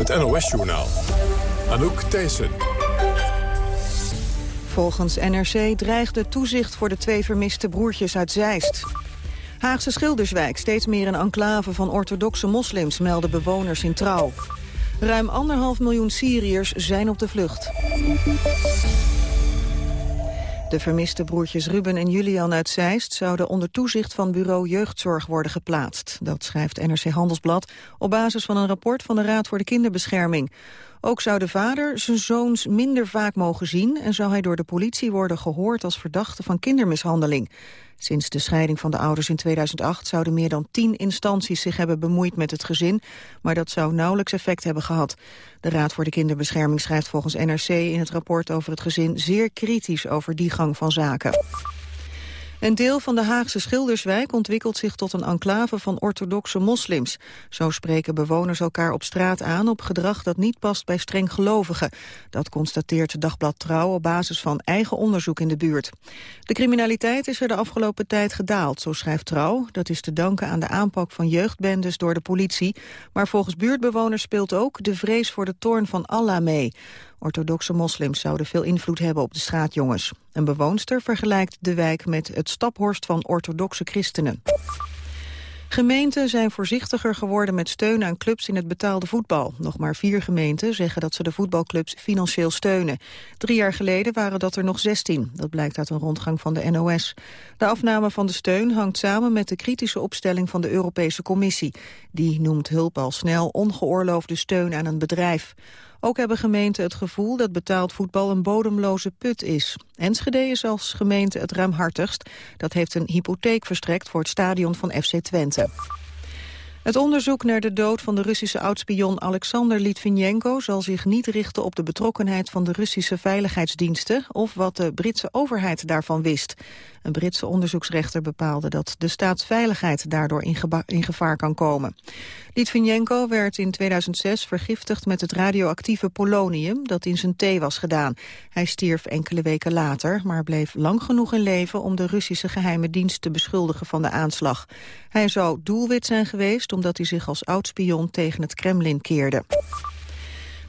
Het NOS-journaal. Anouk Thijssen. Volgens NRC dreigt de toezicht voor de twee vermiste broertjes uit Zeist. Haagse Schilderswijk steeds meer een enclave van orthodoxe moslims, melden bewoners in Trouw. Ruim anderhalf miljoen Syriërs zijn op de vlucht. De vermiste broertjes Ruben en Julian uit Zeist zouden onder toezicht van bureau jeugdzorg worden geplaatst. Dat schrijft NRC Handelsblad op basis van een rapport van de Raad voor de Kinderbescherming. Ook zou de vader zijn zoons minder vaak mogen zien... en zou hij door de politie worden gehoord als verdachte van kindermishandeling. Sinds de scheiding van de ouders in 2008 zouden meer dan tien instanties zich hebben bemoeid met het gezin, maar dat zou nauwelijks effect hebben gehad. De Raad voor de Kinderbescherming schrijft volgens NRC in het rapport over het gezin zeer kritisch over die gang van zaken. Een deel van de Haagse Schilderswijk ontwikkelt zich tot een enclave van orthodoxe moslims. Zo spreken bewoners elkaar op straat aan op gedrag dat niet past bij streng gelovigen. Dat constateert Dagblad Trouw op basis van eigen onderzoek in de buurt. De criminaliteit is er de afgelopen tijd gedaald, zo schrijft Trouw. Dat is te danken aan de aanpak van jeugdbendes door de politie. Maar volgens buurtbewoners speelt ook de vrees voor de toorn van Allah mee. Orthodoxe moslims zouden veel invloed hebben op de straatjongens. Een bewoonster vergelijkt de wijk met het staphorst van orthodoxe christenen. Gemeenten zijn voorzichtiger geworden met steun aan clubs in het betaalde voetbal. Nog maar vier gemeenten zeggen dat ze de voetbalclubs financieel steunen. Drie jaar geleden waren dat er nog zestien. Dat blijkt uit een rondgang van de NOS. De afname van de steun hangt samen met de kritische opstelling van de Europese Commissie. Die noemt hulp al snel ongeoorloofde steun aan een bedrijf. Ook hebben gemeenten het gevoel dat betaald voetbal een bodemloze put is. Enschede is als gemeente het ruimhartigst. Dat heeft een hypotheek verstrekt voor het stadion van FC Twente. Het onderzoek naar de dood van de Russische oudspion Alexander Litvinenko zal zich niet richten op de betrokkenheid van de Russische veiligheidsdiensten of wat de Britse overheid daarvan wist. Een Britse onderzoeksrechter bepaalde dat de staatsveiligheid daardoor in, gevaar kan komen. Litvinenko werd in 2006 vergiftigd met het radioactieve polonium dat in zijn thee was gedaan. Hij stierf enkele weken later, maar bleef lang genoeg in leven om de Russische geheime dienst te beschuldigen van de aanslag. Hij zou doelwit zijn geweest omdat hij zich als oudspion tegen het Kremlin keerde.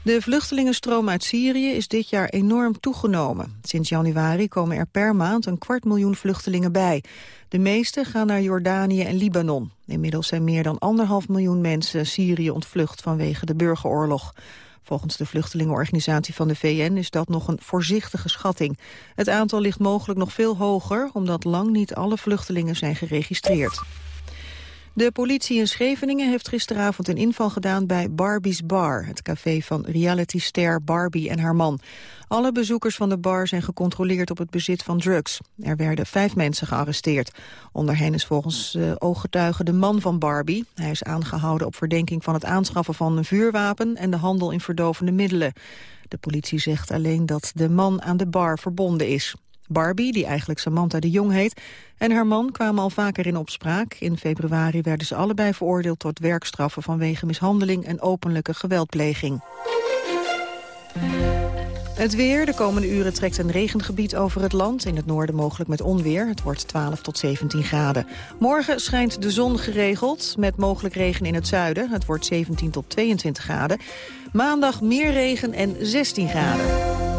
De vluchtelingenstroom uit Syrië is dit jaar enorm toegenomen. Sinds januari komen er per maand een kwart miljoen vluchtelingen bij. De meeste gaan naar Jordanië en Libanon. Inmiddels zijn meer dan anderhalf miljoen mensen Syrië ontvlucht vanwege de burgeroorlog. Volgens de vluchtelingenorganisatie van de VN is dat nog een voorzichtige schatting. Het aantal ligt mogelijk nog veel hoger, omdat lang niet alle vluchtelingen zijn geregistreerd. De politie in Scheveningen heeft gisteravond een inval gedaan bij Barbie's Bar, het café van realityster Barbie en haar man. Alle bezoekers van de bar zijn gecontroleerd op het bezit van drugs. Er werden vijf mensen gearresteerd. Onder hen is volgens uh, ooggetuigen de man van Barbie. Hij is aangehouden op verdenking van het aanschaffen van een vuurwapen en de handel in verdovende middelen. De politie zegt alleen dat de man aan de bar verbonden is. Barbie, die eigenlijk Samantha de Jong heet, en haar man kwamen al vaker in opspraak. In februari werden ze allebei veroordeeld tot werkstraffen vanwege mishandeling en openlijke geweldpleging. Het weer. De komende uren trekt een regengebied over het land. In het noorden mogelijk met onweer. Het wordt 12 tot 17 graden. Morgen schijnt de zon geregeld, met mogelijk regen in het zuiden. Het wordt 17 tot 22 graden. Maandag meer regen en 16 graden.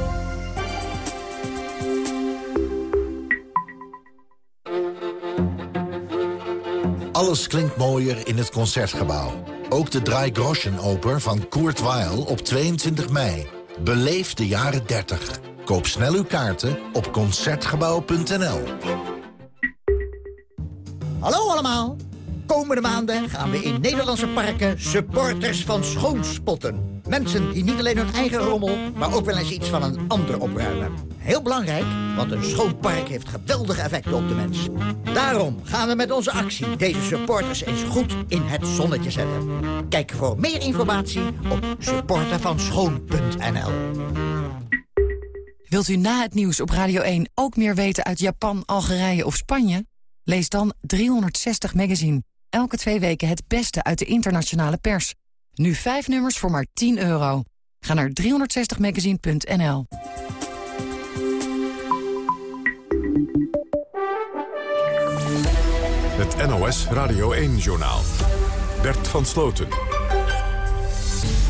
Alles klinkt mooier in het Concertgebouw. Ook de Dry Groschen Oper van Kurt Weill op 22 mei. Beleef de jaren 30. Koop snel uw kaarten op Concertgebouw.nl. Hallo allemaal. Komende maanden gaan we in Nederlandse parken supporters van schoonspotten. Mensen die niet alleen hun eigen rommel, maar ook wel eens iets van een ander opruimen. Heel belangrijk, want een schoon park heeft geweldige effecten op de mens. Daarom gaan we met onze actie deze supporters eens goed in het zonnetje zetten. Kijk voor meer informatie op supportervanschoon.nl Wilt u na het nieuws op Radio 1 ook meer weten uit Japan, Algerije of Spanje? Lees dan 360 Magazine. Elke twee weken het beste uit de internationale pers. Nu vijf nummers voor maar 10 euro. Ga naar 360magazine.nl. Het NOS Radio 1-journaal. Bert van Sloten.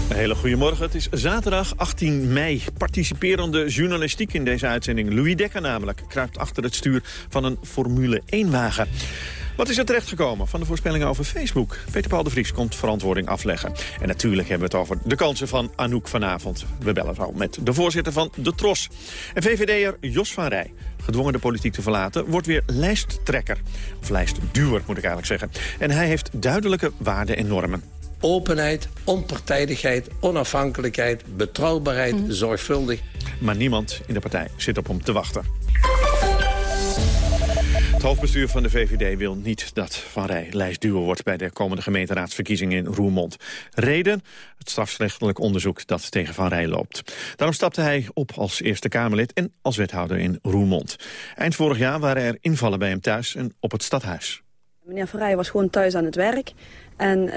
Een hele goede morgen. Het is zaterdag 18 mei. Participerende journalistiek in deze uitzending. Louis Dekker namelijk kruipt achter het stuur van een Formule 1-wagen. Wat is er terechtgekomen van de voorspellingen over Facebook? Peter Paul de Vries komt verantwoording afleggen. En natuurlijk hebben we het over de kansen van Anouk vanavond. We bellen al met de voorzitter van de TROS. En VVD'er Jos van Rij, gedwongen de politiek te verlaten... wordt weer lijsttrekker. Of lijstduwer, moet ik eigenlijk zeggen. En hij heeft duidelijke waarden en normen openheid, onpartijdigheid, onafhankelijkheid, betrouwbaarheid, mhm. zorgvuldig. Maar niemand in de partij zit op hem te wachten. Het hoofdbestuur van de VVD wil niet dat Van Rij lijstduwer wordt... bij de komende gemeenteraadsverkiezingen in Roermond. Reden? Het strafrechtelijk onderzoek dat tegen Van Rij loopt. Daarom stapte hij op als Eerste Kamerlid en als wethouder in Roermond. Eind vorig jaar waren er invallen bij hem thuis en op het stadhuis. Meneer Van Rij was gewoon thuis aan het werk. En uh,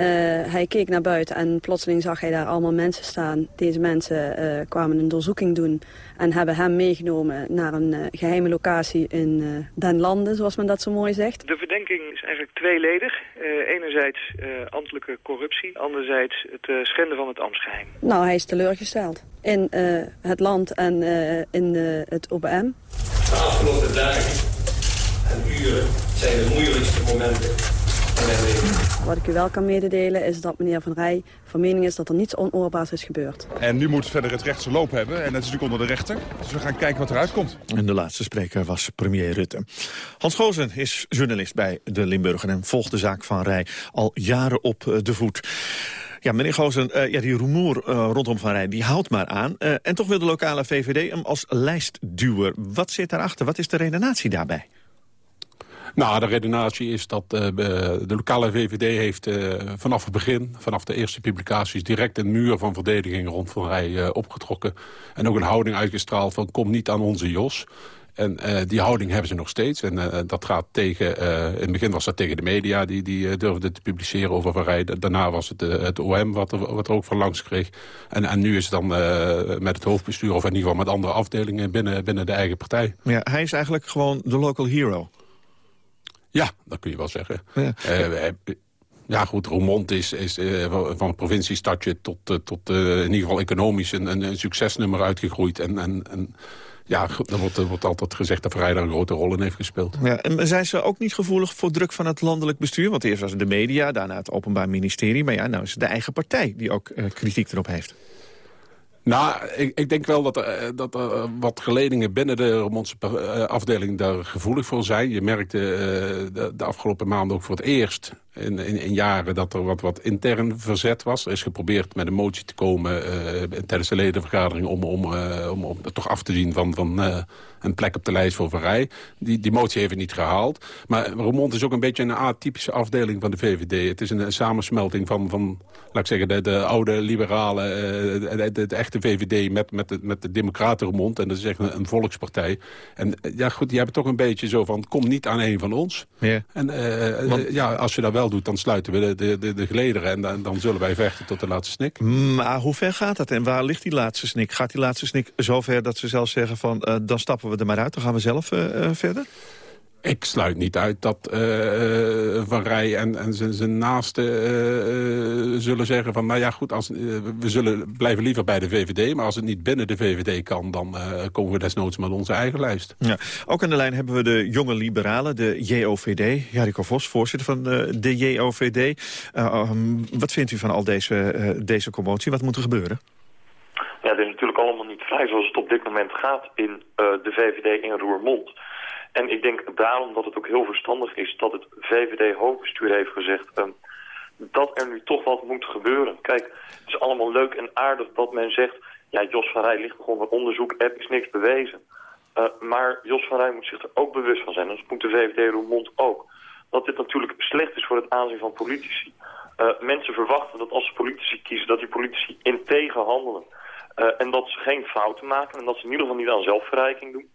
hij keek naar buiten en plotseling zag hij daar allemaal mensen staan. Deze mensen uh, kwamen een doorzoeking doen en hebben hem meegenomen naar een uh, geheime locatie in Den Landen, zoals men dat zo mooi zegt. De verdenking is eigenlijk tweeledig. enerzijds ambtelijke corruptie, anderzijds het schenden van het ambtsgeheim. Nou, hij is teleurgesteld in het land en in het OBM. De afgelopen dagen en uren zijn de moeilijkste momenten wat ik u wel kan mededelen is dat meneer Van Rij van mening is dat er niets onoorbaars is gebeurd. En nu moet verder het rechtse loop hebben en dat is natuurlijk onder de rechter. Dus we gaan kijken wat eruit komt. En de laatste spreker was premier Rutte. Hans Gozen is journalist bij de Limburger en volgt de zaak van Rij al jaren op eh, de voet. Ja, meneer Gozen, uh, ja, die rumoer uh, rondom Van Rij, die houdt maar aan. Uh, en toch wil de lokale VVD hem als lijstduwer. Wat zit daarachter? Wat is de redenatie daarbij? Nou, de redenatie is dat uh, de lokale VVD heeft uh, vanaf het begin, vanaf de eerste publicaties... direct een muur van verdediging rond Van Rij uh, opgetrokken. En ook een houding uitgestraald van kom niet aan onze Jos. En die houding hebben ze nog steeds. En dat gaat tegen, in het begin was dat tegen de media die, die durfden te publiceren over Van Rij. Daarna was het het OM wat er, wat ook van langs kreeg. En, en nu is het dan met het hoofdbestuur of in ieder geval met andere afdelingen binnen, binnen de eigen partij. Ja, hij is eigenlijk gewoon de local hero. Ja, dat kun je wel zeggen. Ja, uh, ja goed, Roermond is, is uh, van provinciestadje tot, uh, tot in ieder geval economisch een, een, succesnummer uitgegroeid. En, en, en ja, er wordt, er wordt altijd gezegd dat Vrij daar een grote rol in heeft gespeeld. Ja, en zijn ze ook niet gevoelig voor druk van het landelijk bestuur? Want eerst was het de media, daarna het Openbaar Ministerie. Maar ja, nou is het de eigen partij die ook kritiek erop heeft. Nou, ik, ik, denk wel dat, er, dat er wat geledingen binnen de Roermondse eh, afdeling daar gevoelig voor zijn. Je merkte de, de, afgelopen maanden ook voor het eerst in, in, in, jaren dat er wat, wat intern verzet was. Er is geprobeerd met een motie te komen uh, tijdens de ledenvergadering... om, om, uh, om, om toch af te zien van, van uh, een plek op de lijst voor Verrij. Die, die motie heeft het niet gehaald. Maar Roermond is ook een beetje een atypische afdeling van de VVD. Het is een, een samensmelting van, van laat ik zeggen, de, de oude liberale... de, de, de, echte VVD met, met, de, met de democraten Roermond. En dat is echt een, een volkspartij. En ja, goed, die hebben toch een beetje zo van... kom niet aan een van ons. Ja. En Want... ja, als je daar wel doet, dan sluiten we de, de, de gelederen... en dan, dan zullen wij vechten tot de laatste snik. Maar hoe ver gaat dat en waar ligt die laatste snik? Gaat die laatste snik zo ver dat ze zelf zeggen van... Uh, dan stappen we er maar uit, dan gaan we zelf uh, uh, verder? Ik sluit niet uit dat uh, Van Rij en, en zijn naasten uh, zullen zeggen van... nou ja, goed, als, we zullen blijven liever bij de VVD... maar als het niet binnen de VVD kan, dan komen we desnoods met onze eigen lijst. Ja. Ook aan de lijn hebben we de jonge liberalen, de JOVD. Jariko Vos, voorzitter van de, de JOVD. Um, wat vindt u van al deze, deze commotie? Wat moet er gebeuren? Ja, het is natuurlijk allemaal niet vrij zoals het op dit moment gaat in de VVD in Roermond... En ik denk daarom dat het ook heel verstandig is dat het VVD-hoofdbestuur heeft gezegd... Uh, dat er nu toch wat moet gebeuren. Kijk, het is allemaal leuk en aardig dat men zegt... ja, Jos van Rij ligt onder onderzoek, er is niks bewezen. Uh, maar Jos van Rij moet zich er ook bewust van zijn. En dat moet de VVD Roermond ook. Dat dit natuurlijk slecht is voor het aanzien van politici. Uh, mensen verwachten dat als ze politici kiezen... dat die politici integer handelen. Uh, en dat ze geen fouten maken en dat ze in ieder geval niet aan zelfverrijking doen.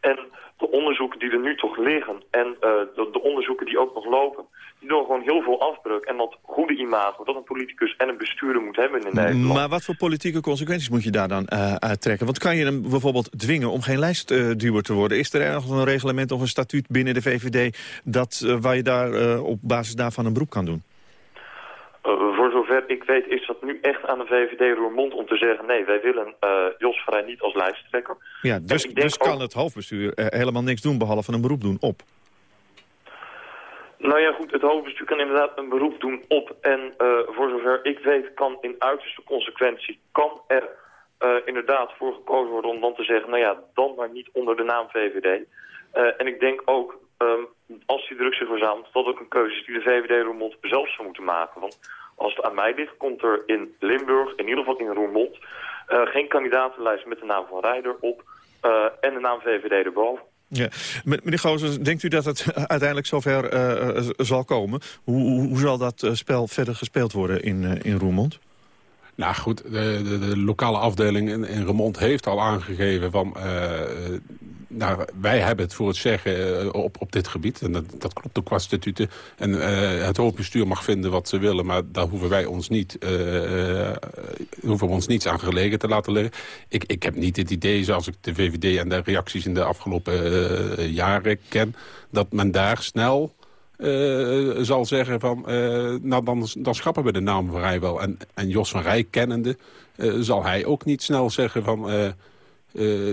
En de onderzoeken die er nu toch liggen en uh, de, de, onderzoeken die ook nog lopen, die doen gewoon heel veel afbreuk. En dat goede imago dat een politicus en een bestuurder moet hebben in Nederland. Maar wat voor politieke consequenties moet je daar dan uh, uittrekken? Want kan je hem bijvoorbeeld dwingen om geen lijstduwer te worden? Is er ergens een reglement of een statuut binnen de VVD dat, waar je daar op basis daarvan een beroep kan doen? Ik weet is dat nu echt aan de VVD Roermond om te zeggen... nee, wij willen uh, Jos Vrij niet als lijsttrekker. Ja, dus, dus kan het hoofdbestuur helemaal niks doen behalve een beroep doen op? Nou ja, goed, het hoofdbestuur kan inderdaad een beroep doen op. En uh, voor zover ik weet kan in uiterste consequentie... kan er uh, inderdaad voor gekozen worden om dan te zeggen... nou ja, dan maar niet onder de naam VVD. Uh, en ik denk ook, um, als die druk zich verzamelt... dat ook een keuze is die de VVD Roermond zelf zou moeten maken. Want als het aan mij ligt, komt er in Limburg, in ieder geval in Roermond... geen kandidatenlijst met de naam van Rijder op... en de naam VVD erboven. Ja. Meneer Gozers, denkt u dat het uiteindelijk zover uh, zal komen? Hoe, hoe, hoe zal dat spel verder gespeeld worden in, uh, in Roermond? Nou goed, de, de, de, lokale afdeling in, in Remond heeft al aangegeven van... Uh, nou, wij hebben het voor het zeggen uh, op, op dit gebied. En dat, dat klopt ook qua statuten. En uh, het hoofdbestuur mag vinden wat ze willen... maar daar hoeven wij ons niet, hoeven we ons niets aan gelegen te laten liggen. Ik, ik heb niet het idee, zoals ik de VVD en de reacties in de afgelopen jaren ken... dat men daar snel zal zeggen van... Nou, dan, dan schrappen we de naam van wel. En, en Jos van Rij kennende zal hij ook niet snel zeggen van...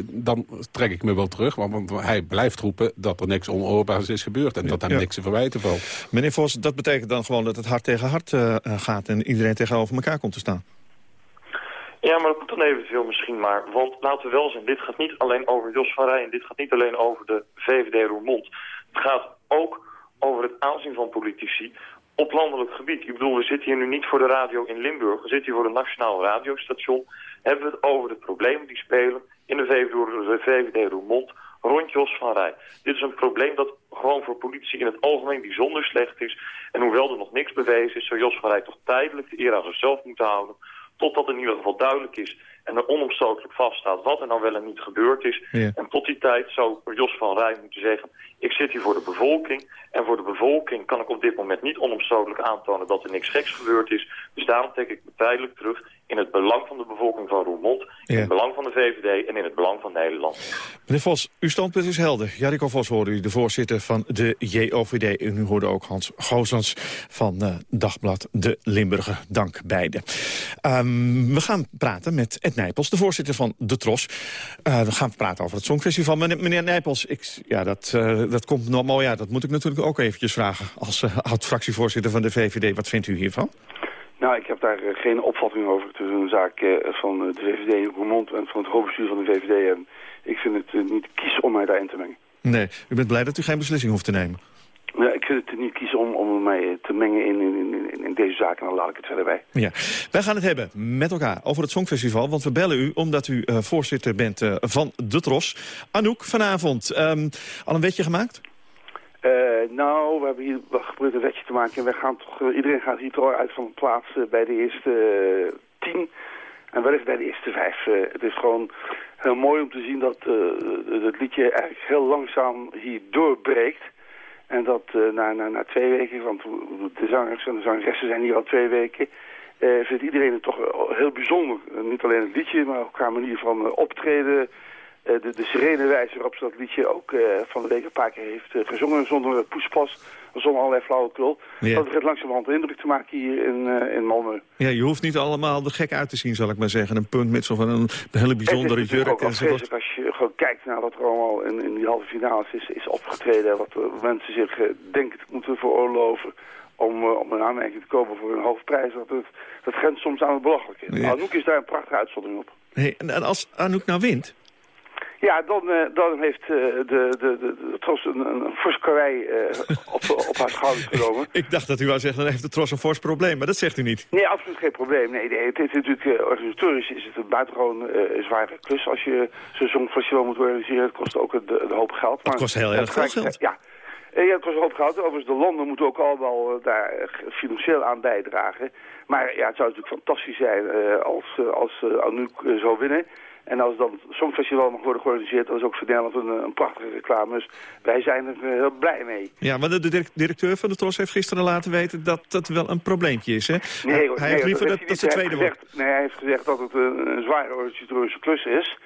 dan trek ik me wel terug. Want, want, hij blijft roepen dat er niks onoorbaars is gebeurd. En dat hem ja. niks te verwijten valt. Meneer Vos, dat betekent dan gewoon dat het hart tegen hart gaat... en iedereen tegenover elkaar komt te staan. Ja, maar dat moet dan eventueel misschien maar. Want laten we wel zijn, dit gaat niet alleen over Jos van Rij... en dit gaat niet alleen over de VVD Roermond. Het gaat ook over het aanzien van politici op landelijk gebied. Ik bedoel, we zitten hier nu niet voor de radio in Limburg. We zitten hier voor een nationaal radiostation. Hebben we het over de problemen die spelen in de VVD, VVD Roermond rond Jos van Rij. Dit is een probleem dat gewoon voor politici in het algemeen bijzonder slecht is. En hoewel er nog niks bewezen is, zou Jos van Rij toch tijdelijk de eer aan zichzelf moeten houden. Totdat in ieder geval duidelijk is en er onomstotelijk vaststaat wat er nou wel en niet gebeurd is. Ja. En tot die tijd zou Jos van Rij moeten zeggen... ik zit hier voor de bevolking en voor de bevolking kan ik op dit moment niet onomstotelijk aantonen... dat er niks geks gebeurd is. Dus daarom trek ik me tijdelijk terug in het belang van de bevolking van Roermond... Ja. in het belang van de VVD en in het belang van Nederland. Meneer Vos, uw standpunt is helder. Jariko Vos hoorde u, de voorzitter van de JOVD. En u hoorde ook Hans Goosens van uh, Dagblad De Limburger. Dank beiden. Um, we gaan praten met Ed Nijpels, de voorzitter van De Tros. Uh, we gaan praten over het Songfestival. Meneer, meneer Nijpels, ik, ja, dat, uh, dat komt nog mooi uit. Dat moet ik natuurlijk ook eventjes vragen als uh, oud-fractievoorzitter van de VVD. Wat vindt u hiervan? Nou, ik heb daar geen opvatting over. Het is een zaak van de VVD in Roermond en van het hoofdbestuur van de VVD. En ik vind het niet kies om mij daarin te mengen. Nee, u bent blij dat u geen beslissing hoeft te nemen? Ja, ik vind het niet kiezen om, om mij te mengen in, in, in, in deze zaken. En dan laat ik het verder bij. Ja. Wij gaan het hebben met elkaar over het Songfestival. Want we bellen u omdat u uh, voorzitter bent uh, van de Tros. Anouk, vanavond. Um, al een wetje gemaakt? Uh, nou, we hebben hier geprobeerd een wetje te maken. En we gaan toch, iedereen gaat hier toch uit van plaats bij de eerste tien. En wellicht bij de eerste vijf. het is gewoon heel mooi om te zien dat het liedje eigenlijk heel langzaam hier doorbreekt. En dat uh, na, na, na twee weken, want de zangers en de zangeressen zijn hier al twee weken... Uh, vindt iedereen het toch heel bijzonder. Uh, niet alleen het liedje, maar ook haar manier van optreden. de, de serene wijze waarop ze dat liedje ook van de week een paar keer heeft gezongen... zonder poespas, zonder allerlei flauwekul. Ja. Dat begint langzamerhand indruk te maken hier in, in Malmö. Ja, je hoeft niet allemaal er gek uit te zien, zal ik maar zeggen. Een puntmits of een, een hele bijzondere het is jurk ook enzovoort. als je gewoon kijkt naar wat er allemaal in, in die halve finales is, is opgetreden. Wat uh, mensen zich uh, denken te moeten veroorloven om, uh, om een aanmerking te komen voor een hoofdprijs. Dat, het, dat grenst soms aan het belachelijke. Anouk is daar een prachtige uitzondering op. Hey, en als Anouk nou wint? Ja, dan, uh, dan heeft uh, de, de, de, de Tros een, een fors karwei uh, op, op haar schouders genomen. Ik dacht dat u wou zeggen, dan heeft de Tros een fors probleem, maar dat zegt u niet. Nee, absoluut geen probleem. Nee, nee het is natuurlijk, organisatorisch is het een buitengewoon zware klus als je zo'n songfestival moet organiseren. Het kost ook een, een hoop geld. Maar het kost heel erg veel geld. Ja. Ja, het kost een hoop geld. Overigens, de landen moeten ook allemaal daar financieel aan bijdragen. Maar ja, het zou natuurlijk fantastisch zijn als, als Anouk zou winnen. En als dan het Songfestival mag worden georganiseerd, dat is ook voor Nederland een, een prachtige reclame. Dus wij zijn er heel blij mee. Ja, maar de directeur van de TROS heeft gisteren laten weten dat dat wel een probleempje is, hè? Nee, hij nee, heeft liever dat, dat, tweede gezegd, wordt. Nee, hij heeft gezegd dat het een, een zware organisatorische klus is.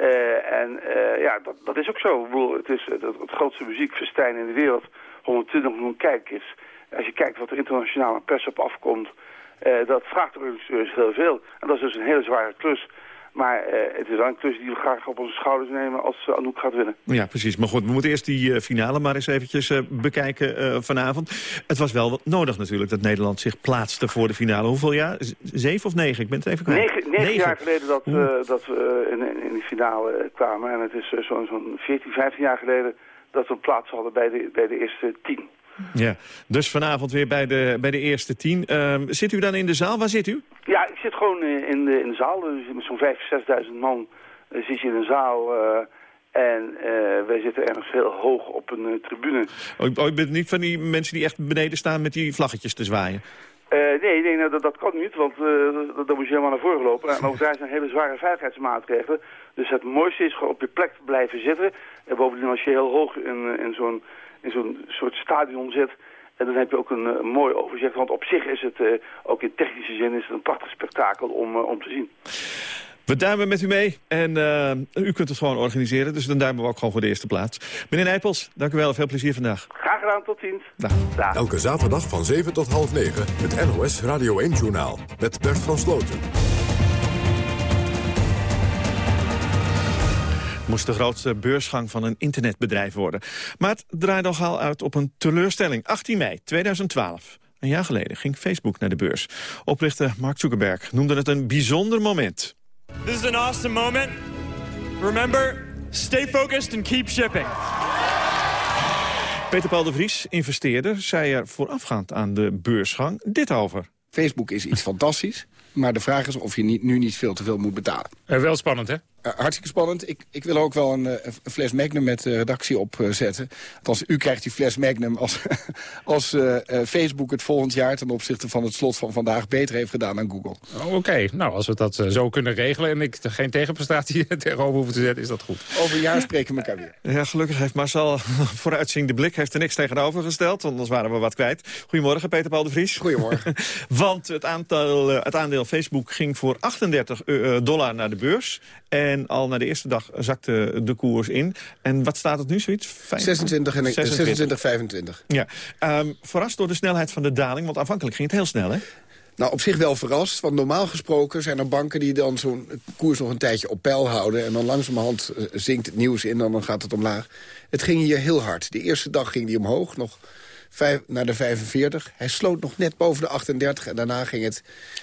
Uh, en uh, ja, dat, dat is ook zo. Ik bedoel, het is het, het grootste muziekfestijn in de wereld. 120 miljoen kijkers. Als je kijkt wat er internationaal aan pers op afkomt... dat vraagt de organisateurs heel veel. En dat is dus een hele zware klus. Maar uh, het is wel een klus die we graag op onze schouders nemen als uh, Anouk gaat winnen. Ja, precies. Maar goed, we moeten eerst die uh, finale maar eens eventjes bekijken vanavond. Het was wel nodig natuurlijk dat Nederland zich plaatste voor de finale. Hoeveel jaar? Zeven of negen? Ik ben het even kwijt. Negen, negen, jaar geleden dat, dat we in, in, de finale kwamen. En het is zo'n zo 14, 15 jaar geleden dat we plaats hadden bij de, bij de eerste tien. Ja, dus vanavond weer bij de, bij de eerste tien. Uh, zit u dan in de zaal? Waar zit u? Ja, ik zit gewoon in de, in de zaal. Dus met zo'n 5.000, 6.000 man uh, zit je in een zaal... Uh, en uh, wij zitten ergens heel hoog op een uh, tribune. Oh, oh, je bent niet van die mensen die echt beneden staan met die vlaggetjes te zwaaien? Uh, nee, nee nou, dat, dat kan niet, want dan moet je helemaal naar voren lopen. En ook daar zijn hele zware veiligheidsmaatregelen. Dus het mooiste is gewoon op je plek blijven zitten. En bovendien als je heel hoog in, in zo'n in zo'n soort stadion zit. En dan heb je ook een, een mooi overzicht. Want op zich is het, uh, ook in technische zin, is het een prachtig spektakel om, uh, om te zien. We duimen met u mee en uh, u kunt het gewoon organiseren. Dus dan duimen we ook gewoon voor de eerste plaats. Meneer Nijpels, dank u wel. Veel plezier vandaag. Graag gedaan, tot ziens. Dag. Dag. Elke zaterdag van 7 tot half 9 het NOS Radio 1-journaal met Bert van Sloten. Moest de grootste beursgang van een internetbedrijf worden. Maar het draait nogal uit op een teleurstelling. 18 mei 2012. Een jaar geleden ging Facebook naar de beurs. Oprichter Mark Zuckerberg noemde het een bijzonder moment. This is an awesome moment. Remember, stay focused and keep shipping. Peter Paul de Vries, investeerder, zei er voorafgaand aan de beursgang dit over. Facebook is iets fantastisch, maar de vraag is of je niet, nu niet veel te veel moet betalen. Uh, wel spannend, hè? Uh, hartstikke spannend. Ik, ik wil ook wel een, uh, een fles Magnum met uh, redactie opzetten. Althans, u krijgt die fles Magnum als, als Facebook het volgend jaar... ten opzichte van het slot van vandaag beter heeft gedaan dan Google. Oh, Oké, okay. nou, als we dat zo kunnen regelen... en ik geen tegenprestatie tegenover hoef te zetten, is dat goed. Over een jaar spreken we elkaar weer. Ja, gelukkig heeft Marcel vooruitziende blik... heeft er niks tegenover gesteld, anders waren we wat kwijt. Goedemorgen, Peter Paul de Vries. Goedemorgen. Want het, aantal, het aandeel Facebook ging voor 38 dollar naar de beurs... En al na de eerste dag zakte de koers in. En wat staat het nu, zoiets? 26 en 26, 25. Ja. Um, verrast door de snelheid van de daling, want aanvankelijk ging het heel snel, hè? Nou, op zich wel verrast, want normaal gesproken zijn er banken... die dan zo'n koers nog een tijdje op peil houden... en dan langzamerhand uh, zinkt het nieuws in en dan gaat het omlaag. Het ging hier heel hard. De eerste dag ging die omhoog, nog vijf, naar de 45. Hij sloot nog net boven de 38 en daarna ging het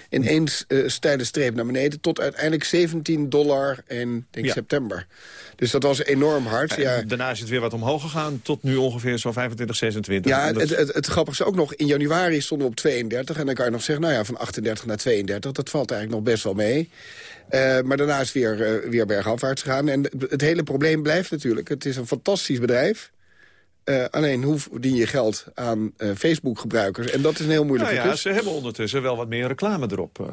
in één uh, steile streep naar beneden... tot uiteindelijk 17 dollar in denk ja. september. Dus dat was enorm hard. Ja. Daarna is het weer wat omhoog gegaan, tot nu ongeveer zo'n 25, 26. Ja, het, het, is ook nog, in januari stonden we op 32... en dan kan je nog zeggen, nou ja, van 38 naar 32... dat valt eigenlijk nog best wel mee. Uh, maar daarna is het weer, uh, weer bergafwaarts gegaan. En het hele probleem blijft natuurlijk, het is een fantastisch bedrijf... Uh, alleen hoe verdien je geld aan uh, Facebook-gebruikers? En dat is een heel moeilijke nou ja, Ze hebben ondertussen wel wat meer reclame erop. Uh.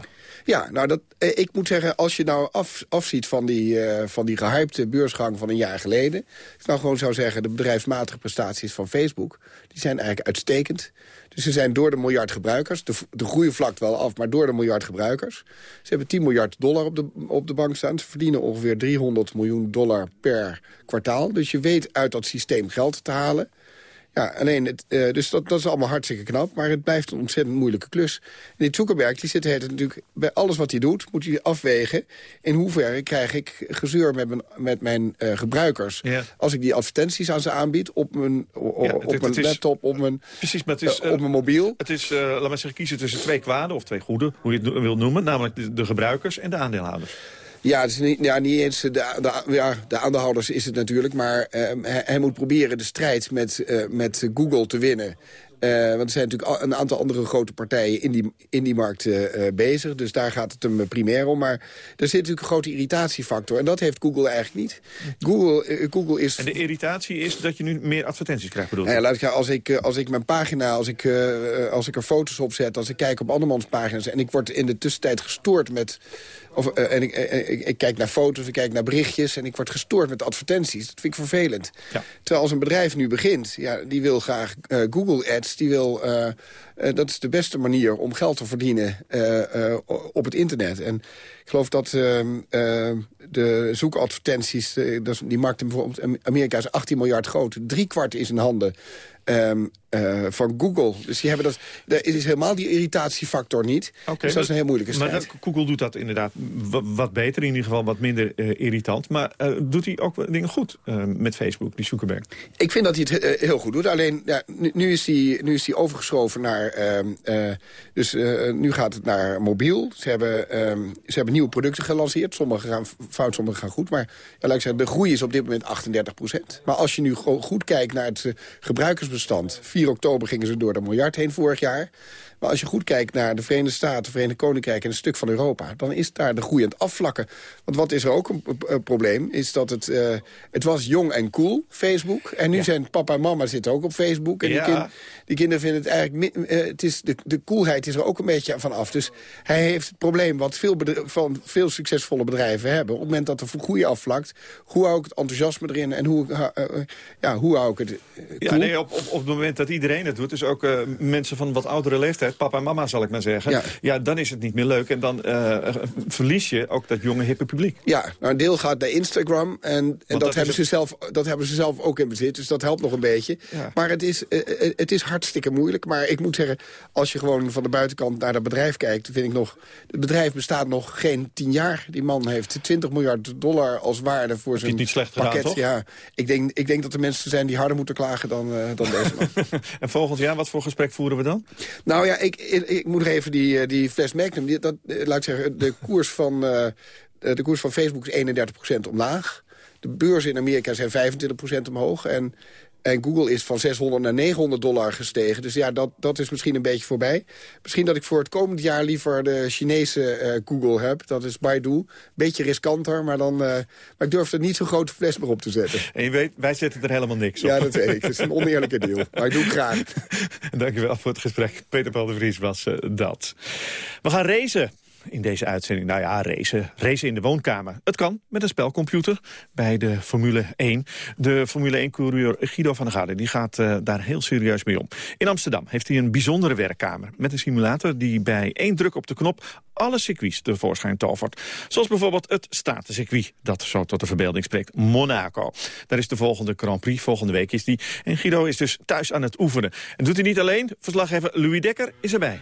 Ja, nou dat, ik moet zeggen, als je nou af, afziet van die, van die gehypte beursgang van een jaar geleden... ik nou gewoon zou zeggen, de bedrijfsmatige prestaties van Facebook... die zijn eigenlijk uitstekend. Dus ze zijn door de miljard gebruikers, de, de groei vlakt wel af... maar door de miljard gebruikers. Ze hebben 10 miljard dollar op de, op de bank staan. Ze verdienen ongeveer 300 miljoen dollar per kwartaal. Dus je weet uit dat systeem geld te halen. Ja, alleen, het, uh, dus dat, dat is allemaal hartstikke knap. Maar het blijft een ontzettend moeilijke klus. En die Zuckerberg die zit het natuurlijk bij alles wat hij doet... moet hij afwegen in hoeverre krijg ik gezeur met mijn, met mijn uh, gebruikers... Ja. als ik die advertenties aan ze aanbied op mijn, ja, op het, mijn laptop, op mijn, precies, maar het is, uh, op mijn mobiel. Het is, laat maar zeggen, kiezen tussen twee kwaden of twee goede... hoe je het wil noemen, namelijk de, de gebruikers en de aandeelhouders. Ja, is niet, ja, niet eens de, de, ja, de aandeelhouders is het natuurlijk. Maar uh, hij, moet proberen de strijd met, uh, met Google te winnen. Uh, want er zijn natuurlijk een aantal andere grote partijen in die, in die markt uh, bezig. Dus daar gaat het hem primair om. Maar er zit natuurlijk een grote irritatiefactor. En dat heeft Google eigenlijk niet. Google, Google is... En de irritatie is dat je nu meer advertenties krijgt, bedoel nou ja, laat ik, als, ik, als ik mijn pagina, als ik, als ik er foto's op zet... als ik kijk op andermans pagina's... en ik word in de tussentijd gestoord met of, en ik, ik, ik, kijk naar foto's, ik kijk naar berichtjes... en ik word gestoord met advertenties. Dat vind ik vervelend. Ja. Terwijl als een bedrijf nu begint... Ja, die wil graag Google Ads, die wil Eh, dat is de beste manier om geld te verdienen eh, eh, op het internet. En ik geloof dat ehm, eh, de zoekadvertenties... eh, dat is- die markt in bijvoorbeeld Amerika is 18 miljard groot. Drie kwart is in handen ehm, eh, van Google. Dus die hebben dat, er is helemaal die irritatiefactor niet. Oké, dus dat is een heel moeilijke Maar strijd. dat, Google doet dat inderdaad wa- wat beter, in ieder geval wat minder eh, irritant. Maar doet hij ook wel dingen goed met Facebook, die Zuckerberg? Ik vind dat hij het heel goed doet. Alleen, ja, nu, nu is hij nu is hij overgeschoven naar... ehm, dus nu gaat het naar mobiel. Ze hebben, ehm, ze hebben nieuwe producten gelanceerd. Sommige gaan fout, sommige gaan goed. Maar ja, laat ik zeggen, de groei is op dit moment 38 procent. Maar als je nu go- goed kijkt naar het eh, gebruikersbestand... 4 oktober gingen ze door de miljard heen vorig jaar... Maar als je goed kijkt naar de Verenigde Staten, Verenigd Koninkrijk... en een stuk van Europa, dan is daar de groei aan het afvlakken. Want wat is er ook een, probleem, is dat het... eh, het was jong en cool, Facebook. En nu zijn papa en mama zitten ook op Facebook. En Ja. die, kind- die kinderen vinden het eigenlijk... eh, het is de, de coolheid is er ook een beetje van af. Dus hij heeft het probleem wat veel, van veel succesvolle bedrijven hebben. Op het moment dat de groei afvlakt... hoe hou ik het enthousiasme erin en hoe, eh, ja, hoe hou ik het Ja, nee, op, op, op het moment dat iedereen het doet, dus ook mensen van wat oudere leeftijd, papa en mama zal ik maar zeggen, ja. Ja. dan is het niet meer leuk. En dan eh, verlies je ook dat jonge hippe publiek. Ja, nou een deel gaat naar Instagram. En, en dat, hebben het- ze zelf, dat hebben ze zelf ook in bezit. Dus dat helpt nog een beetje. Ja. Maar het is, eh, eh, het is hartstikke moeilijk. Maar ik moet zeggen, als je gewoon van de buitenkant naar dat bedrijf kijkt... vind ik nog, het bedrijf bestaat nog geen tien jaar. Die man heeft 20 miljard dollar als waarde voor zijn niet slecht gedaan, pakket. toch? Ja, ik denk, ik denk dat er mensen zijn die harder moeten klagen dan, eh, dan deze man. En volgend jaar, wat voor gesprek voeren we dan? Nou ja, ik, ik, ik moet nog even die, eh, die fles Magnum... Die, dat, eh, laat ik zeggen, de koers van, eh, de koers van Facebook is 31% omlaag. De beurzen in Amerika zijn 25% omhoog. En, en Google is van 600 naar 900 dollar gestegen. Dus ja, dat, dat is misschien een beetje voorbij. Misschien dat ik voor het komend jaar liever de Chinese eh, Google heb. Dat is Baidu. Beetje riskanter, maar, dan, eh, maar ik durf er niet zo'n grote fles meer op te zetten. En je weet, wij zetten er helemaal niks op. Ja, dat weet ik. Het is een oneerlijke deal. Maar ik doe het graag. Dankjewel voor het gesprek. Peter Paul de Vries was eh, dat. We gaan racen in deze uitzending. Nou ja, racen. Racen in de woonkamer. Het kan met een spelcomputer bij de Formule 1. De Formule 1-coureur Guido van der Garde die gaat eh, daar heel serieus mee om. In Amsterdam heeft hij een bijzondere werkkamer... met een simulator die bij één druk op de knop... alle circuits tevoorschijn tovert. Zoals bijvoorbeeld het Statencircuit, dat zo tot de verbeelding spreekt, Monaco. Daar is de volgende Grand Prix, volgende week is die. En Guido is dus thuis aan het oefenen. En doet hij niet alleen, verslaggever Louis Dekker is erbij.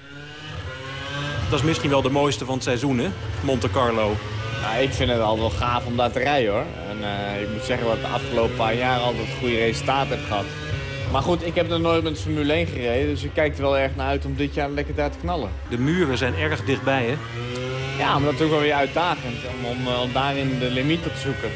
Dat is misschien wel de mooiste van het seizoen, hè? Monte Carlo. Nou, ik vind het al wel gaaf om daar te rijden, hoor. En eh, ik moet zeggen dat ik de afgelopen paar jaar altijd goede resultaten heb gehad. Maar goed, ik heb nog nooit met Formule 1 gereden, dus ik kijk er wel erg naar uit om dit jaar lekker daar te knallen. De muren zijn erg dichtbij, hè? Ja, maar dat is ook wel weer uitdagend om, om, eh, om daarin de limieten te zoeken.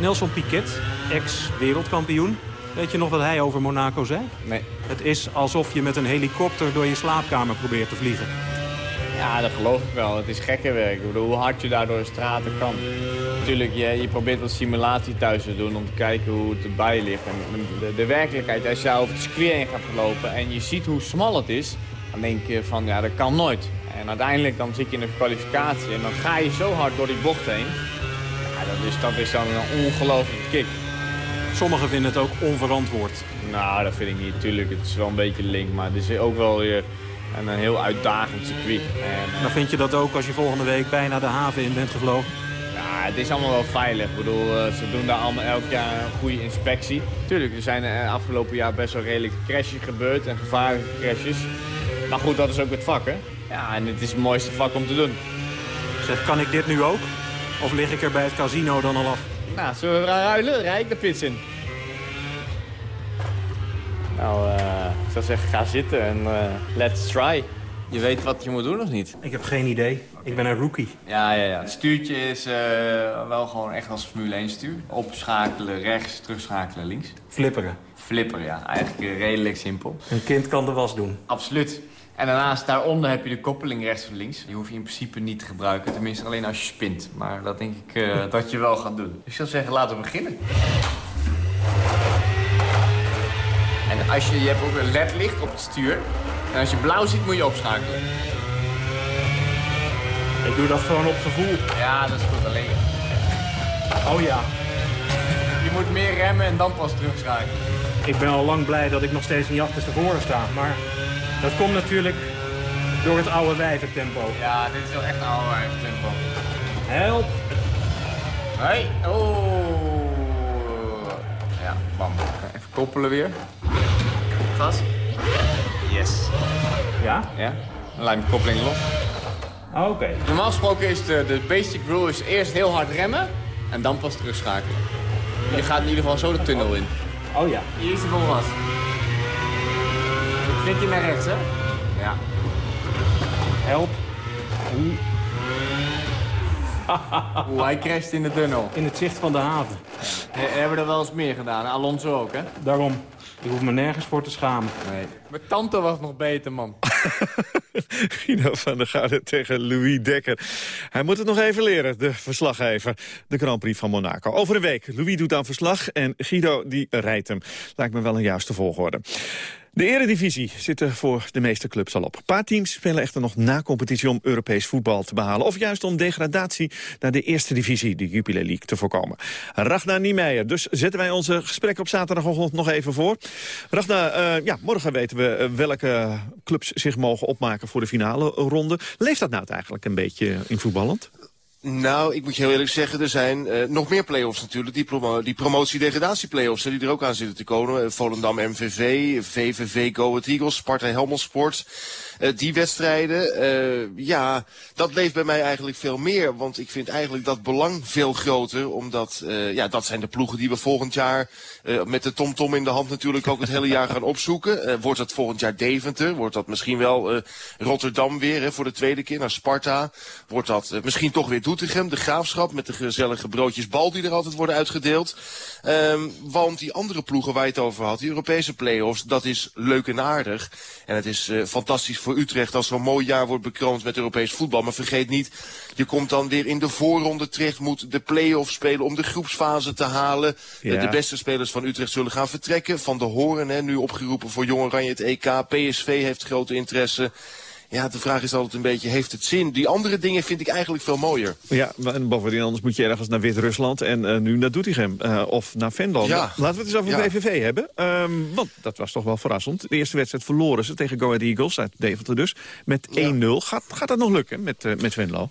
Nelson Piquet, ex-wereldkampioen. Weet je nog wat hij over Monaco zei? Nee. Het is alsof je met een helikopter door je slaapkamer probeert te vliegen. Ja, dat geloof ik wel. Het is gekke werk. Ik bedoel, hoe hard je daar door de straten kan. Natuurlijk, je, je probeert wat simulatie thuis te doen om te kijken hoe het erbij ligt. En de, de werkelijkheid, als je over het circuit heen gaat lopen en je ziet hoe smal het is, dan denk je van ja, dat kan nooit. En uiteindelijk dan zit je in de kwalificatie en dan ga je zo hard door die bocht heen. Ja, dat is, dat is dan een ongelofelijke kick. Sommigen vinden het ook onverantwoord. Nou, dat vind ik niet. Tuurlijk, het is wel een beetje link, maar het is ook wel weer een, een heel uitdagend circuit. En, Dan vind je dat ook als je volgende week bijna de haven in bent gevlogen? Ja, het is allemaal wel veilig. Ik bedoel, eh, ze doen daar allemaal elk jaar een goede inspectie. Tuurlijk, er zijn eh, afgelopen jaar best wel redelijk crashes gebeurd en gevaarlijke crashes. Maar goed, dat is ook het vak, hè? Ja, en het is het mooiste vak om te doen. Zeg, kan ik dit nu ook? Of lig ik er bij het casino dan al af? Nou, zullen we ruilen? Rijd ik de pits in. Nou, eh, ik zou zeggen, ga zitten en eh, let's try. Je weet wat je moet doen of niet? Ik heb geen idee. Ik ben een rookie. Ja, ja, ja. Het stuurtje is eh, wel gewoon echt als Formule 1 stuur. Opschakelen rechts, terugschakelen links. Flipperen. Flipper, ja. Eigenlijk redelijk simpel. Een kind kan de was doen. Absoluut. En daarnaast daaronder heb je de koppeling rechts of links. Die hoef je in principe niet te gebruiken. Tenminste alleen als je spint. Maar dat denk ik eh, dat je wel gaat doen. Dus ik zou zeggen, laten we beginnen. Als je, je hebt ook een ledlicht op het stuur. En als je blauw ziet, moet je opschakelen. Ik doe dat gewoon op gevoel. Ja, dat is goed. Alleen... Oh ja. Je moet meer remmen en dan pas terugschakelen. Ik ben al lang blij dat ik nog steeds niet achterstevoren sta. Maar Dat komt natuurlijk door het oude wijventempo. Ja, dit is wel echt een oude wijventempo. Help! Hey, oh. Ja, bam. Even koppelen weer. Gas. Yes. Ja? Ja, dan laat je de koppeling los. Ah, Oké. Normaal gesproken is de, de basic rule is eerst heel hard remmen en dan pas terugschakelen. Je gaat in ieder geval zo de tunnel in. Oh ja. Hier is de vol gas. Klik je naar rechts, hè? Ja. Help. Oeh, hij crasht in de tunnel. In het zicht van de haven. We hebben er wel eens meer gedaan. Alonso ook, hè? Daarom. Ik hoef me nergens voor te schamen. Nee. Mijn tante was nog beter, man. Guido van der Gouden tegen Louis Dekker. Hij moet het nog even leren, de verslaggever. De Grand Prix van Monaco. Over een week. Louis doet aan verslag en Guido die rijdt hem. Lijkt me wel een juiste volgorde. De eredivisie zit er voor de meeste clubs al op. Een paar teams spelen echter nog na competitie om Europees voetbal te behalen. Of juist om degradatie naar de eerste divisie, de Jupiler League, te voorkomen. Ragnar Niemeyer. Dus zetten wij onze gesprek op zaterdagochtend nog even voor. Ragnar, uh, ja, morgen weten we uh, welke clubs zich mogen opmaken voor de finale ronde. Leeft dat nou eigenlijk een beetje in voetballand? Nou, ik moet je heel eerlijk zeggen, er zijn uh, nog meer play-offs natuurlijk. Die, die promotie-degradatie-play-offs die er ook aan zitten te komen. Uh, Volendam MVV, VVV Go Ahead Eagles, Sparta Helmond Sport. Uh, die wedstrijden, ja, dat leeft bij mij eigenlijk veel meer. Want ik vind eigenlijk dat belang veel groter. Omdat, ja, dat zijn de ploegen die we volgend jaar met de TomTom -tom in de hand natuurlijk ook het hele jaar gaan opzoeken. wordt dat volgend jaar Deventer? Wordt dat misschien wel Rotterdam weer hè, voor de tweede keer naar Sparta? Wordt dat misschien toch weer Doetinchem, de Graafschap... met de gezellige broodjes bal die er altijd worden uitgedeeld. Um, want die andere ploegen waar je het over had, die Europese play-offs... dat is leuk en aardig. En het is fantastisch voor Utrecht als een mooi jaar wordt bekroond met Europees voetbal. Maar vergeet niet, je komt dan weer in de voorronde terecht... moet de play-offs spelen om de groepsfase te halen. Ja. De beste spelers van Utrecht zullen gaan vertrekken. Van de Horen, hè, nu opgeroepen voor Jong Oranje het EK. PSV heeft grote interesse... Ja, de vraag is altijd een beetje, heeft het zin? Die andere dingen vind ik eigenlijk veel mooier. Ja, en bovendien anders moet je ergens naar Wit-Rusland en uh, nu naar Doetinchem uh, of naar Venlo. Ja. Laten we het eens over ja. VVV hebben. Um, want dat was toch wel verrassend. De eerste wedstrijd verloren ze tegen Go Ahead Eagles uit Deventer dus. Met 1-0. Ja. Gaat, gaat dat nog lukken met, uh, met Venlo?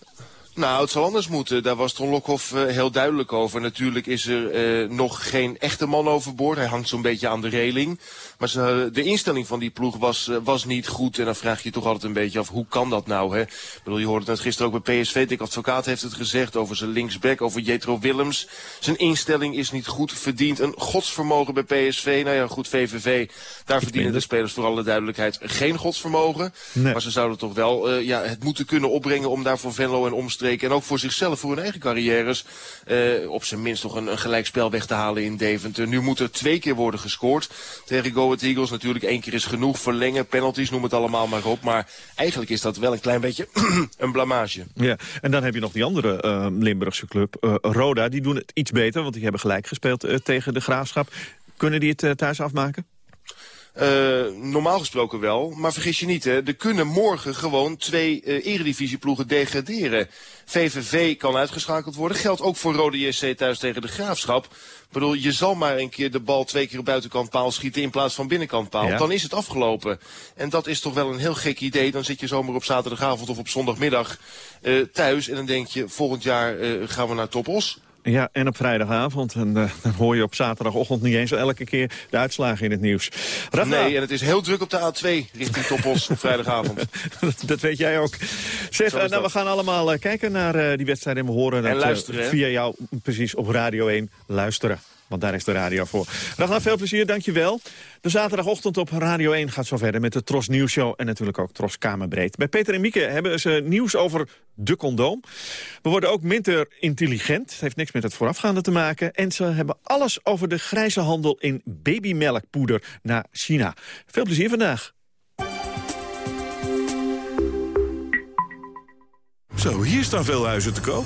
Nou, het zal anders moeten. Daar was Ton Lokhoff uh, heel duidelijk over. Natuurlijk is er uh, nog geen echte man overboord. Hij hangt zo'n beetje aan de reling. Maar ze, de instelling van die ploeg was, uh, was niet goed. En dan vraag je je toch altijd een beetje af, hoe kan dat nou? Hè? Ik bedoel, je hoorde het net gisteren ook bij PSV. Dick Advocaat heeft het gezegd over zijn linksback, over Jetro Willems. Zijn instelling is niet goed. Verdient een godsvermogen bij PSV. Nou ja, goed, VVV. Daar verdienen de spelers voor alle duidelijkheid geen godsvermogen. Nee. Maar ze zouden toch wel ja, het moeten kunnen opbrengen om daar voor Venlo en omstreken en ook voor zichzelf, voor hun eigen carrières, uh, op zijn minst nog een, een gelijkspel weg te halen in Deventer. Nu moet er twee keer worden gescoord tegen Go Ahead Eagles. Natuurlijk één keer is genoeg, verlengen, penalties, noem het allemaal maar op. Maar eigenlijk is dat wel een klein beetje een blamage. Ja, en dan heb je nog die andere uh, Limburgse club, uh, Roda. Die doen het iets beter, want die hebben gelijk gespeeld tegen de Graafschap. Kunnen die het thuis afmaken? Uh, normaal gesproken wel, maar vergis je niet, hè, er kunnen morgen gewoon twee uh, eredivisieploegen degraderen. VVV kan uitgeschakeld worden, geldt ook voor Rode JC thuis tegen de Graafschap. Ik bedoel, je zal maar een keer de bal twee keer op buitenkant paal schieten in plaats van binnenkant paal. Ja. Dan is het afgelopen. En dat is toch wel een heel gek idee. Dan zit je zomaar op zaterdagavond of op zondagmiddag uh, thuis en dan denk je, volgend jaar gaan we naar Topos. Ja, en op vrijdagavond. En uh, dan hoor je op zaterdagochtend niet eens elke keer de uitslagen in het nieuws. Nee, en het is heel druk op de A2 richting Topos op vrijdagavond. dat, dat, weet jij ook. Zeg, uh, nou, we gaan allemaal uh, kijken naar die wedstrijd en we horen en dat luisteren, via jou precies op Radio 1 luisteren. Want daar is de radio voor. Ragnar, veel plezier, dankjewel. De zaterdagochtend op Radio 1 gaat zo verder met de Tros Nieuws Show... en natuurlijk ook Tros Kamerbreed. Bij Peter en Mieke hebben ze nieuws over de condoom. We worden ook minder intelligent. Het heeft niks met het voorafgaande te maken. En ze hebben alles over de grijze handel in babymelkpoeder naar China. Veel plezier vandaag. Zo, hier staan veel huizen te koop.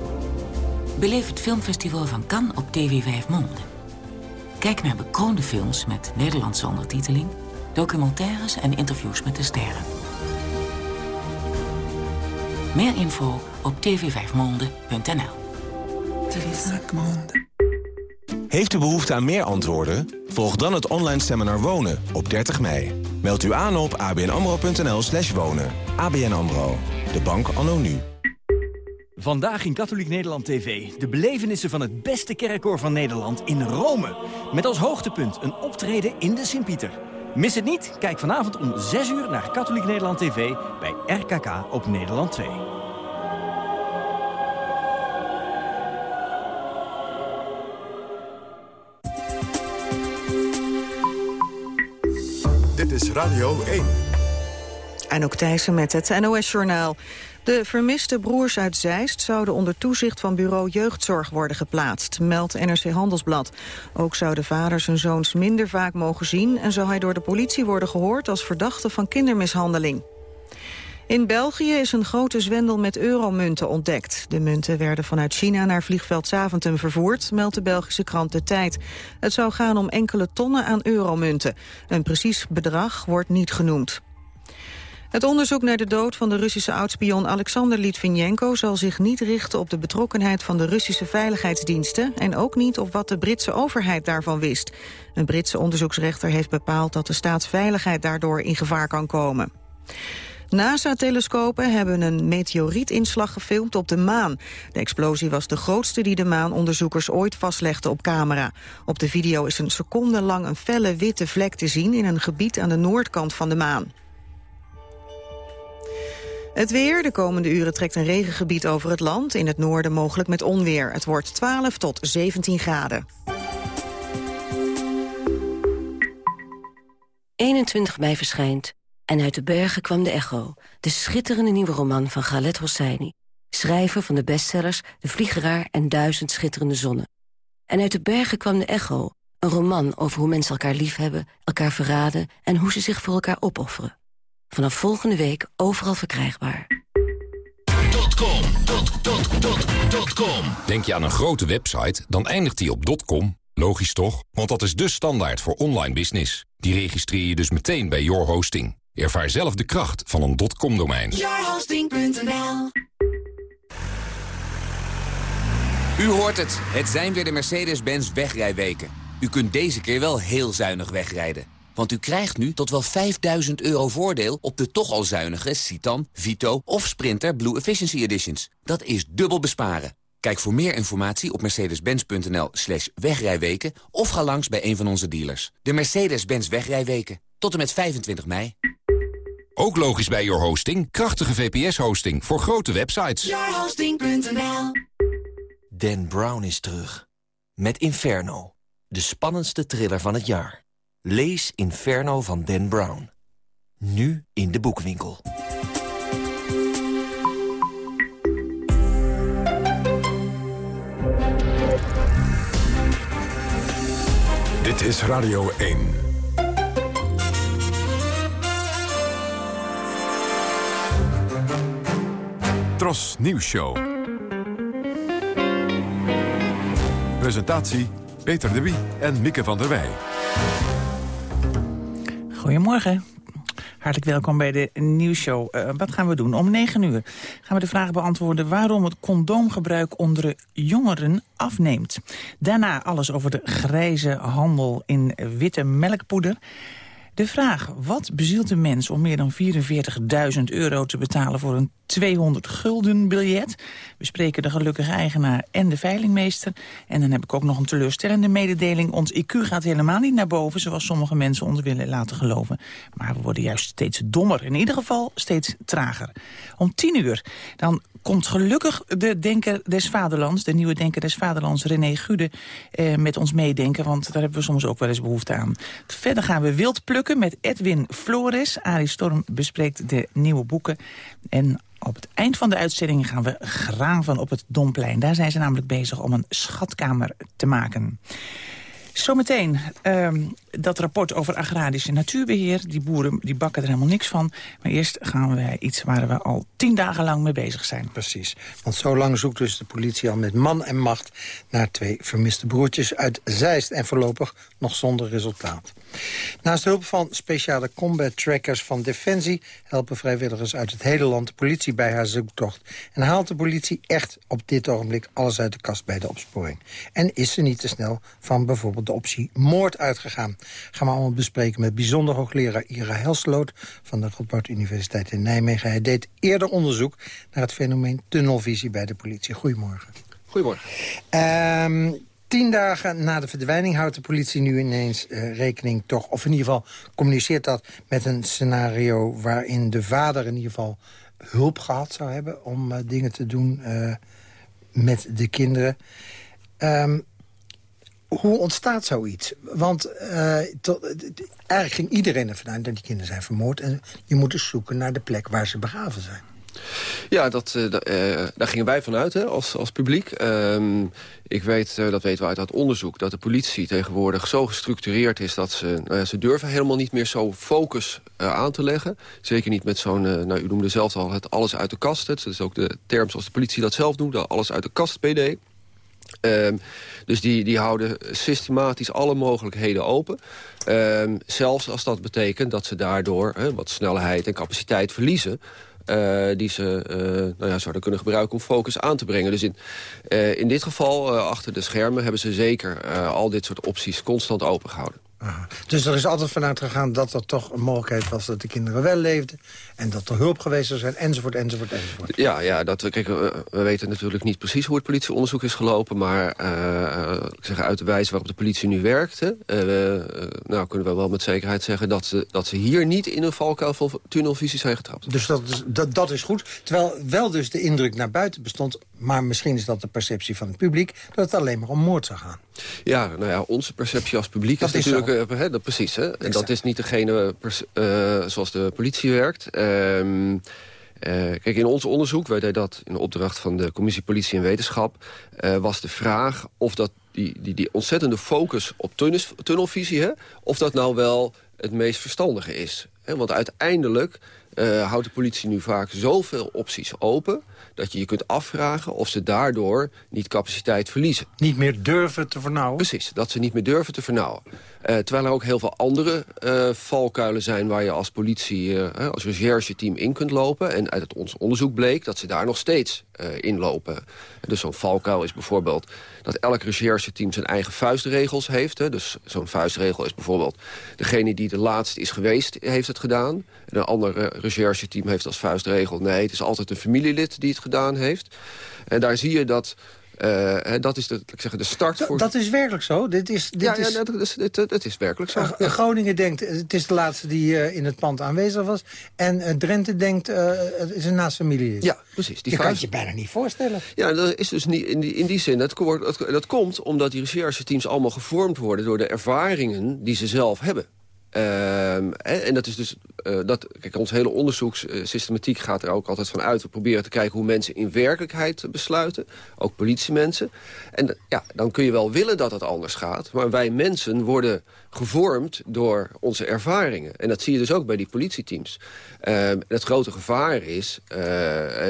Beleef het filmfestival van Cannes op TV 5 Monde. Kijk naar bekroonde films met Nederlandse ondertiteling... documentaires en interviews met de sterren. Meer info op tv5monde.nl. Heeft u behoefte aan meer antwoorden? Volg dan het online seminar Wonen op 30 mei. Meld u aan op abnamro.nl slash wonen. ABN AMRO. De bank anno nu. Vandaag in Katholiek Nederland TV. De belevenissen van het beste kerkkoor van Nederland in Rome. Met als hoogtepunt een optreden in de Sint-Pieter. Mis het niet? Kijk vanavond om 6 uur naar Katholiek Nederland TV bij RKK op Nederland 2. Dit is Radio 1. En ook Thijssen met het NOS-journaal. De vermiste broers uit Zeist zouden onder toezicht van bureau jeugdzorg worden geplaatst, meldt NRC Handelsblad. Ook zouden vaders hun zoons minder vaak mogen zien en zou hij door de politie worden gehoord als verdachte van kindermishandeling. In België is een grote zwendel met euromunten ontdekt. De munten werden vanuit China naar vliegveld Zaventem vervoerd, meldt de Belgische krant De Tijd. Het zou gaan om enkele tonnen aan euromunten. Een precies bedrag wordt niet genoemd. Het onderzoek naar de dood van de Russische oudspion Alexander Litvinenko zal zich niet richten op de betrokkenheid van de Russische veiligheidsdiensten en ook niet op wat de Britse overheid daarvan wist. Een Britse onderzoeksrechter heeft bepaald dat de staatsveiligheid daardoor in gevaar kan komen. NASA-telescopen hebben een meteorietinslag gefilmd op de maan. De explosie was de grootste die de maanonderzoekers ooit vastlegden op camera. Op de video is een seconde lang een felle witte vlek te zien... in een gebied aan de noordkant van de maan. Het weer. De komende uren trekt een regengebied over het land. In het noorden mogelijk met onweer. Het wordt 12 tot 17 graden. 21 mei verschijnt En uit de bergen kwam de echo. De schitterende nieuwe roman van Galet Hosseini. Schrijver van de bestsellers De Vliegeraar en Duizend Schitterende Zonnen. En uit de bergen kwam de echo. Een roman over hoe mensen elkaar liefhebben, elkaar verraden... en hoe ze zich voor elkaar opofferen. Vanaf volgende week overal verkrijgbaar. .com, dot, dot, dot, dot .com. Denk je aan een grote website, dan eindigt die op .com. Logisch toch? Want dat is de standaard voor online business. Die registreer je dus meteen bij Your Hosting. Ervaar zelf de kracht van een .com-domein. Yourhosting.nl U hoort het. Het zijn weer de Mercedes-Benz wegrijweken. U kunt deze keer wel heel zuinig wegrijden. Want u krijgt nu tot wel 5000 euro voordeel op de toch al zuinige Citan, Vito of Sprinter Blue Efficiency Editions. Dat is dubbel besparen. Kijk voor meer informatie op mercedes-benz.nl slash wegrijweken... of ga langs bij een van onze dealers. De Mercedes-Benz wegrijweken. Tot en met 25 mei. Ook logisch bij Your Hosting. Krachtige VPS-hosting voor grote websites. Yourhosting.nl Dan Brown is terug. Met Inferno. De spannendste thriller van het jaar. Lees Inferno van Dan Brown. Nu in de boekwinkel. Dit is Radio 1. Tros Nieuws Show. Presentatie Peter de Wie en Mieke van der Wij. Goedemorgen. Hartelijk welkom bij de nieuwsshow. Uh, wat gaan we doen? Om 9 uur gaan we de vraag beantwoorden... waarom het condoomgebruik onder jongeren afneemt. Daarna alles over de grijze handel in witte melkpoeder... De vraag, wat bezielt een mens om meer dan 44.000 euro te betalen voor een 200 gulden biljet? We spreken de gelukkige eigenaar en de veilingmeester. En dan heb ik ook nog een teleurstellende mededeling. Ons IQ gaat helemaal niet naar boven, zoals sommige mensen ons willen laten geloven. Maar we worden juist steeds dommer. In ieder geval steeds trager. Om 10 uur, dan komt gelukkig de denker des vaderlands... de nieuwe denker des vaderlands, René Gude, eh, met ons meedenken. Want daar hebben we soms ook wel eens behoefte aan. Verder gaan we wild plukken met Edwin Flores. Arie Storm bespreekt de nieuwe boeken. En op het eind van de uitzending gaan we graven op het Domplein. Daar zijn ze namelijk bezig om een schatkamer te maken. Zometeen uh, dat rapport over agrarische natuurbeheer. Die boeren die bakken er helemaal niks van. Maar eerst gaan we iets waar we al tien dagen lang mee bezig zijn. Precies. Want zo lang zoekt dus de politie al met man en macht... naar twee vermiste broertjes uit Zeist. En voorlopig nog zonder resultaat. Naast hulp van speciale combat trackers van Defensie... helpen vrijwilligers uit het hele land de politie bij haar zoektocht. En haalt de politie echt op dit ogenblik alles uit de kast bij de opsporing. En is ze niet te snel van bijvoorbeeld de optie moord uitgegaan. Gaan we allemaal bespreken met bijzonder hoogleraar Ira Helsloot... van de Radboud Universiteit in Nijmegen. Hij deed eerder onderzoek naar het fenomeen tunnelvisie bij de politie. Goedemorgen. Goedemorgen. Um, Tien dagen na de verdwijning houdt de politie nu ineens uh, rekening toch... of in ieder geval communiceert dat met een scenario... waarin de vader in ieder geval hulp gehad zou hebben... om uh, dingen te doen uh, met de kinderen. Um, hoe ontstaat zoiets? Want tot, eigenlijk ging iedereen ervan uit dat die kinderen zijn vermoord... en je moet dus zoeken naar de plek waar ze begraven zijn. Ja, dat, uh, daar gingen wij vanuit als, als publiek. Um, ik weet, uh, dat weten we uit dat onderzoek, dat de politie tegenwoordig zo gestructureerd is... dat ze, uh, ze durven helemaal niet meer zo focus aan te leggen. Zeker niet met zo'n, nou, u noemde zelf al, het alles uit de kast. Het is ook de term zoals de politie dat zelf noemt, alles uit de kast PD. Um, dus die, die houden systematisch alle mogelijkheden open. Um, zelfs als dat betekent dat ze daardoor wat snelheid en capaciteit verliezen... Uh, die ze uh, nou ja, zouden kunnen gebruiken om focus aan te brengen. Dus in, uh, in dit geval, achter de schermen, hebben ze zeker al dit soort opties constant opengehouden. Aha. Dus er is altijd vanuit gegaan dat er toch een mogelijkheid was dat de kinderen wel leefden. En dat er hulp geweest zou zijn, enzovoort, enzovoort, enzovoort. Ja, ja dat, kijk, we, we weten natuurlijk niet precies hoe het politieonderzoek is gelopen. Maar uh, ik zeg, uit de wijze waarop de politie nu werkte... Uh, nou, kunnen we wel met zekerheid zeggen dat ze, dat ze hier niet in een valkuil van tunnelvisie zijn getrapt. Dus dat is, dat, dat is goed. Terwijl wel dus de indruk naar buiten bestond... maar misschien is dat de perceptie van het publiek... dat het alleen maar om moord zou gaan. Ja, nou ja, onze perceptie als publiek dat is natuurlijk... Hè, dat, precies, hè? En dat is niet degene uh, zoals de politie werkt. Uh, kijk, in ons onderzoek, wij deden dat in opdracht van de Commissie Politie en Wetenschap... was de vraag of dat die, die, die ontzettende focus op tunnels, tunnelvisie... Hè, of dat nou wel het meest verstandige is. Hè? Want uiteindelijk houdt de politie nu vaak zoveel opties open dat je je kunt afvragen of ze daardoor niet capaciteit verliezen. Niet meer durven te vernauwen? Precies, dat ze niet meer durven te vernauwen. Uh, terwijl er ook heel veel andere uh, valkuilen zijn... waar je als politie, uh, als recherche-team in kunt lopen. En uit het, ons onderzoek bleek dat ze daar nog steeds in lopen. Dus zo'n valkuil is bijvoorbeeld dat elk recherche-team zijn eigen vuistregels heeft. Hè. Dus zo'n vuistregel is bijvoorbeeld... degene die de laatste is geweest, heeft het gedaan. En een ander recherche-team heeft als vuistregel... nee, het is altijd een familielid die het gedaan heeft. En daar zie je dat... Uh, dat is de, ik zeg, de start voor... Dat is werkelijk zo? Dit is, dit ja, is... ja dat, is, dit, dat is werkelijk zo. Ja. Groningen denkt, het is de laatste die uh, in het pand aanwezig was. En Drenthe denkt, het is een naast familie. Ja, precies. Die je kan het je bijna niet voorstellen. Ja, dat is dus niet, in, die, in die zin. Dat, dat, dat komt omdat die recherche-teams allemaal gevormd worden... door de ervaringen die ze zelf hebben. Um, en dat is dus, uh, dat, kijk, ons hele onderzoekssystematiek gaat er ook altijd van uit. We proberen te kijken hoe mensen in werkelijkheid besluiten. Ook politiemensen. En ja, dan kun je wel willen dat het anders gaat. Maar wij mensen worden gevormd door onze ervaringen. En dat zie je dus ook bij die politieteams. En het grote gevaar is uh,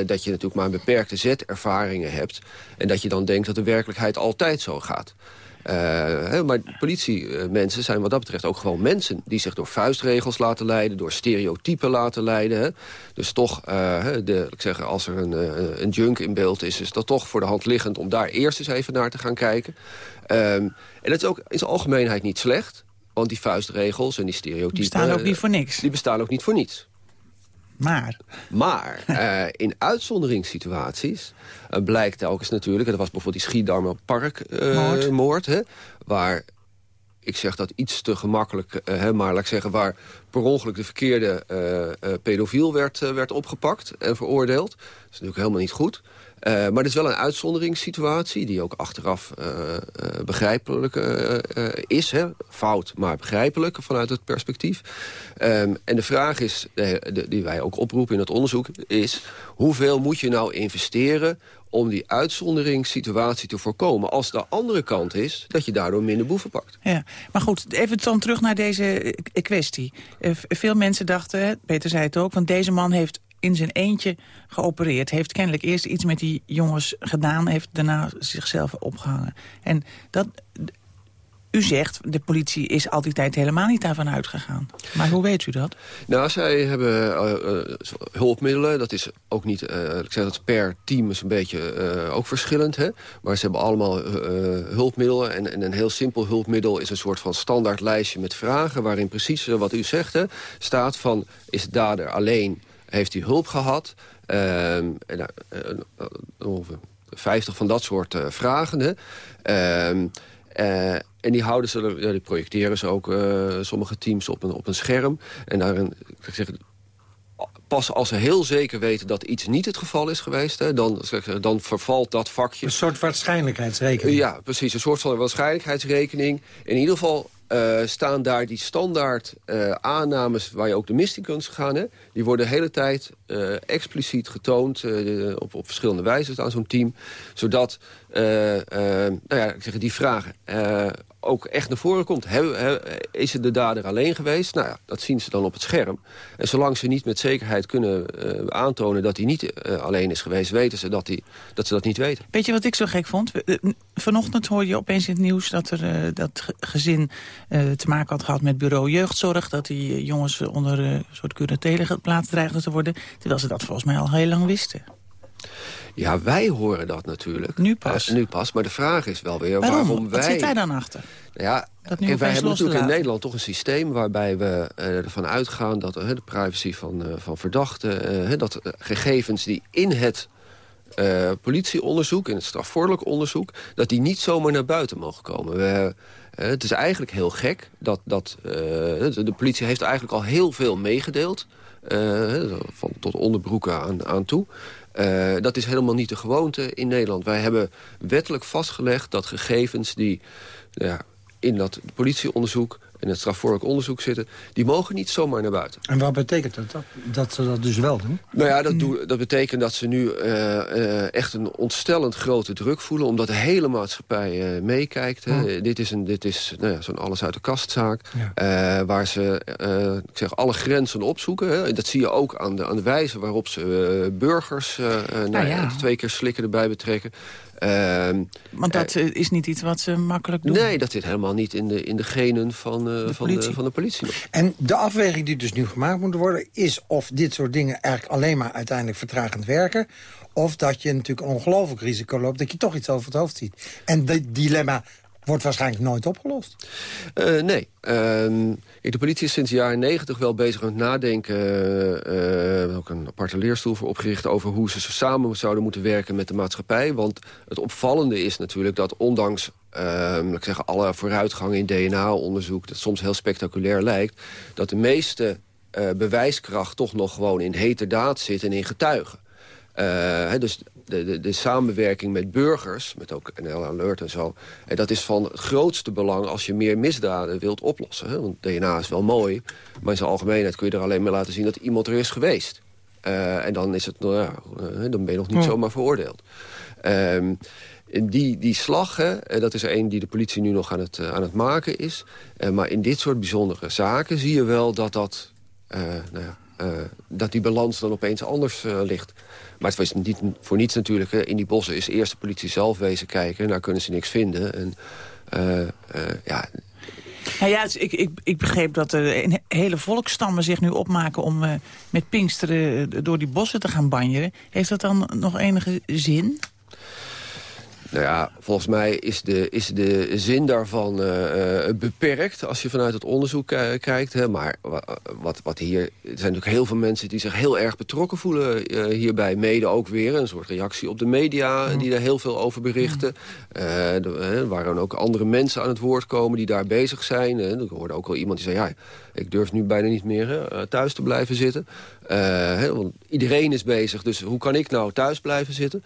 dat je natuurlijk maar een beperkte zet ervaringen hebt. En dat je dan denkt dat de werkelijkheid altijd zo gaat. Uh, maar politiemensen zijn wat dat betreft ook gewoon mensen... die zich door vuistregels laten leiden, door stereotypen laten leiden. Hè. Dus toch, uh, de, ik zeg, als er een, uh, een junk in beeld is... is dat toch voor de hand liggend om daar eerst eens even naar te gaan kijken. Um, en dat is ook in zijn algemeenheid niet slecht... Want die vuistregels en die stereotypen... Die bestaan ook niet voor niks. Die bestaan ook niet voor niets. Maar? Maar uh, in uitzonderingssituaties uh, blijkt telkens natuurlijk... dat was bijvoorbeeld die Schiedammer Parkmoord... Uh, moord, hè, waar ik zeg dat iets te gemakkelijk, hè, maar laat ik zeggen... waar per ongeluk de verkeerde pedofiel werd, werd opgepakt en veroordeeld. Dat is natuurlijk helemaal niet goed. Uh, maar het is wel een uitzonderingssituatie die ook achteraf uh, uh, begrijpelijk is. Hè? Fout, maar begrijpelijk vanuit het perspectief. Um, en de vraag is, de, die wij ook oproepen in het onderzoek, is... hoeveel moet je nou investeren om die uitzonderingssituatie te voorkomen. Als de andere kant is dat je daardoor minder boeven pakt. Ja, maar goed, even dan terug naar deze eh, kwestie. Eh, veel mensen dachten, Peter zei het ook, want deze man heeft in zijn eentje geopereerd. Heeft kennelijk eerst iets met die jongens gedaan, heeft daarna zichzelf opgehangen. En dat, u zegt, de politie is al die tijd helemaal niet daarvan uitgegaan. Maar hoe weet u dat? Nou, zij hebben uh, hulpmiddelen. Dat is ook niet, uh, ik zeg dat per team is een beetje ook verschillend. Hè? Maar ze hebben allemaal hulpmiddelen. En, en, een heel simpel hulpmiddel is een soort van standaard lijstje met vragen... waarin precies wat u zegt hè, staat van, is de dader alleen, heeft hij hulp gehad... Ehm, en, ongeveer 50 van dat soort vragen. Hè? Ehm, en die houden ze, ja, die projecteren ze ook uh, sommige teams op een, op een scherm. En daarin, ik zeg, pas als ze heel zeker weten dat iets niet het geval is geweest... Hè, dan, dan vervalt dat vakje. Een soort waarschijnlijkheidsrekening. Ja, precies. Een soort van waarschijnlijkheidsrekening. In ieder geval uh, staan daar die standaard uh, aannames waar je ook de mist in kunt gaan. Hè? Die worden de hele tijd uh, expliciet getoond op, op verschillende wijzen aan zo'n team. Zodat nou ja, ik zeg, die vragen ook echt naar voren komt. is het de dader alleen geweest? Nou ja, dat zien ze dan op het scherm. En zolang ze niet met zekerheid kunnen uh, aantonen dat hij niet uh, alleen is geweest... weten ze dat, die, dat ze dat niet weten. Weet je wat ik zo gek vond? Eh, vanochtend hoor je opeens in het nieuws dat er dat gezin te maken had gehad met bureau jeugdzorg. Dat die jongens onder een soort curatele geplaatst dreigden te worden. Terwijl ze dat volgens mij al heel lang wisten. Ja, wij horen dat natuurlijk. Nu pas? nu pas, maar de vraag is wel weer waarom, waarom wij... Wat zit daar dan achter? Nou ja, dat nu wij hebben natuurlijk in Nederland toch een systeem... waarbij we uh, ervan uitgaan dat uh, de privacy van, van verdachten... dat gegevens die in het politieonderzoek, in het strafvordelijk onderzoek... dat die niet zomaar naar buiten mogen komen. We, het is eigenlijk heel gek dat, dat de politie heeft eigenlijk al heel veel meegedeeld... van, tot onderbroeken aan, aan toe. Uh, dat is helemaal niet de gewoonte in Nederland. Wij hebben wettelijk vastgelegd dat gegevens die ja, in dat politieonderzoek en het strafvormelijk onderzoek zitten... die mogen niet zomaar naar buiten. En wat betekent dat, dat ze dat dus wel doen? Nou ja, dat, doe, dat betekent dat ze nu uh, uh, echt een ontstellend grote druk voelen... omdat de hele maatschappij uh, meekijkt. Oh. Dit is, een, dit is nou ja, zo'n alles uit de kastzaak... Ja. waar ze ik zeg, alle grenzen opzoeken. Hè. Dat zie je ook aan de, aan de wijze waarop ze burgers... nou, nou ja. twee keer slikken erbij betrekken. Ehm, Want dat uh, is niet iets wat ze makkelijk doen? Nee, dat zit helemaal niet in de, in de genen van, uh, de van, de, van de politie. En de afweging die dus nu gemaakt moet worden... is of dit soort dingen eigenlijk alleen maar uiteindelijk vertragend werken... of dat je natuurlijk een ongelooflijk risico loopt... dat je toch iets over het hoofd ziet. En dat dilemma wordt waarschijnlijk nooit opgelost. Uh, nee. Um, de politie is sinds de jaren negentig wel bezig met nadenken... Uh, ook een aparte leerstoel voor opgericht... over hoe ze samen zouden moeten werken met de maatschappij. Want het opvallende is natuurlijk dat ondanks uh, ik zeggen, alle vooruitgang in DNA-onderzoek... dat soms heel spectaculair lijkt... dat de meeste bewijskracht toch nog gewoon in heterdaad zit en in getuigen. Dus de, de, de, samenwerking met burgers, met ook NL Alert en zo... En dat is van het grootste belang als je meer misdaden wilt oplossen. Hè? Want DNA is wel mooi, maar in zijn algemeenheid kun je er alleen maar laten zien... dat iemand er is geweest. Uh, en dan, is het, nou ja, uh, dan ben je nog niet zomaar veroordeeld. Um, die, die slag, hè, dat is er een die de politie nu nog aan het, aan het maken is. maar in dit soort bijzondere zaken zie je wel dat dat... nou ja, dat die balans dan opeens anders ligt. Maar het was niet voor niets natuurlijk. In die bossen is eerst de politie zelf wezen kijken. Daar kunnen ze niks vinden. En, uh, ja, nou ja, ik, ik, ik begreep dat er hele volkstammen zich nu opmaken... om met Pinksteren door die bossen te gaan banjeren. Heeft dat dan nog enige zin? Nou ja, volgens mij is de, is de zin daarvan uh, beperkt als je vanuit het onderzoek uh, kijkt. Hè. Maar wat, wat hier, er zijn natuurlijk heel veel mensen die zich heel erg betrokken voelen hierbij. Mede ook weer een soort reactie op de media die daar heel veel over berichten. er waren ook andere mensen aan het woord komen die daar bezig zijn. er hoorde ook al iemand die zei, ja, ik durf nu bijna niet meer thuis te blijven zitten. Hè, want iedereen is bezig, dus hoe kan ik nou thuis blijven zitten?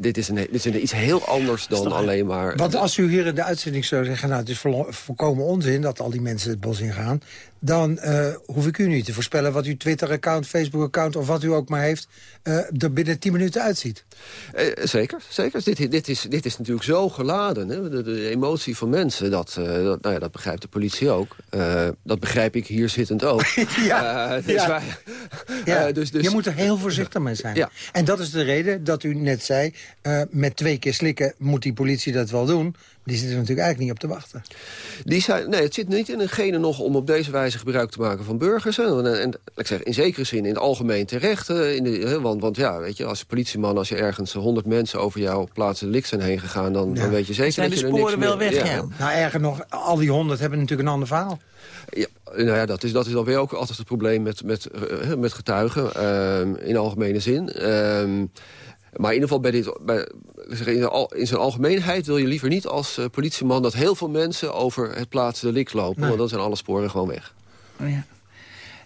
Dit is, een, dit is een, iets heel anders dan alleen maar... Want als u hier in de uitzending zou zeggen... nou, het is volkomen onzin dat al die mensen het bos ingaan... dan uh, hoef ik u niet te voorspellen wat uw Twitter-account, Facebook-account... of wat u ook maar heeft, uh, er binnen 10 minuten uitziet. Uh, zeker, zeker. Dit, dit, is, dit is natuurlijk zo geladen, hè? De, de, emotie van mensen. Dat, dat, nou ja, dat begrijpt de politie ook. dat begrijp ik hier zittend ook. ja, dus ja. Wij, ja. Dus, dus, Je moet er heel voorzichtig mee zijn. Ja. En dat is de reden dat u net zei... met twee keer slikken moet die politie dat wel doen... Die zitten er natuurlijk eigenlijk niet op te wachten. Die zijn, nee, het zit niet in gene nog om op deze wijze gebruik te maken van burgers. Hè. En, en ik zeg, in zekere zin in het algemeen terecht. In de, want, want ja, weet je, als politieman, als je ergens honderd mensen over jouw plaats de lik zijn heen gegaan... dan, dan weet je zeker zijn dat je er niks sporen wel weg, ja. ja. Nou, erger nog, al die honderd hebben natuurlijk een ander verhaal. Ja, nou ja, dat is, dat is dan weer ook altijd het probleem met, met, uh, met getuigen. Uh, in algemene zin. Uh, maar in ieder geval bij dit, bij, in zijn algemeenheid wil je liever niet als uh, politieman... dat heel veel mensen over het plaats lik lopen. Want dan zijn alle sporen gewoon weg. Oh ja.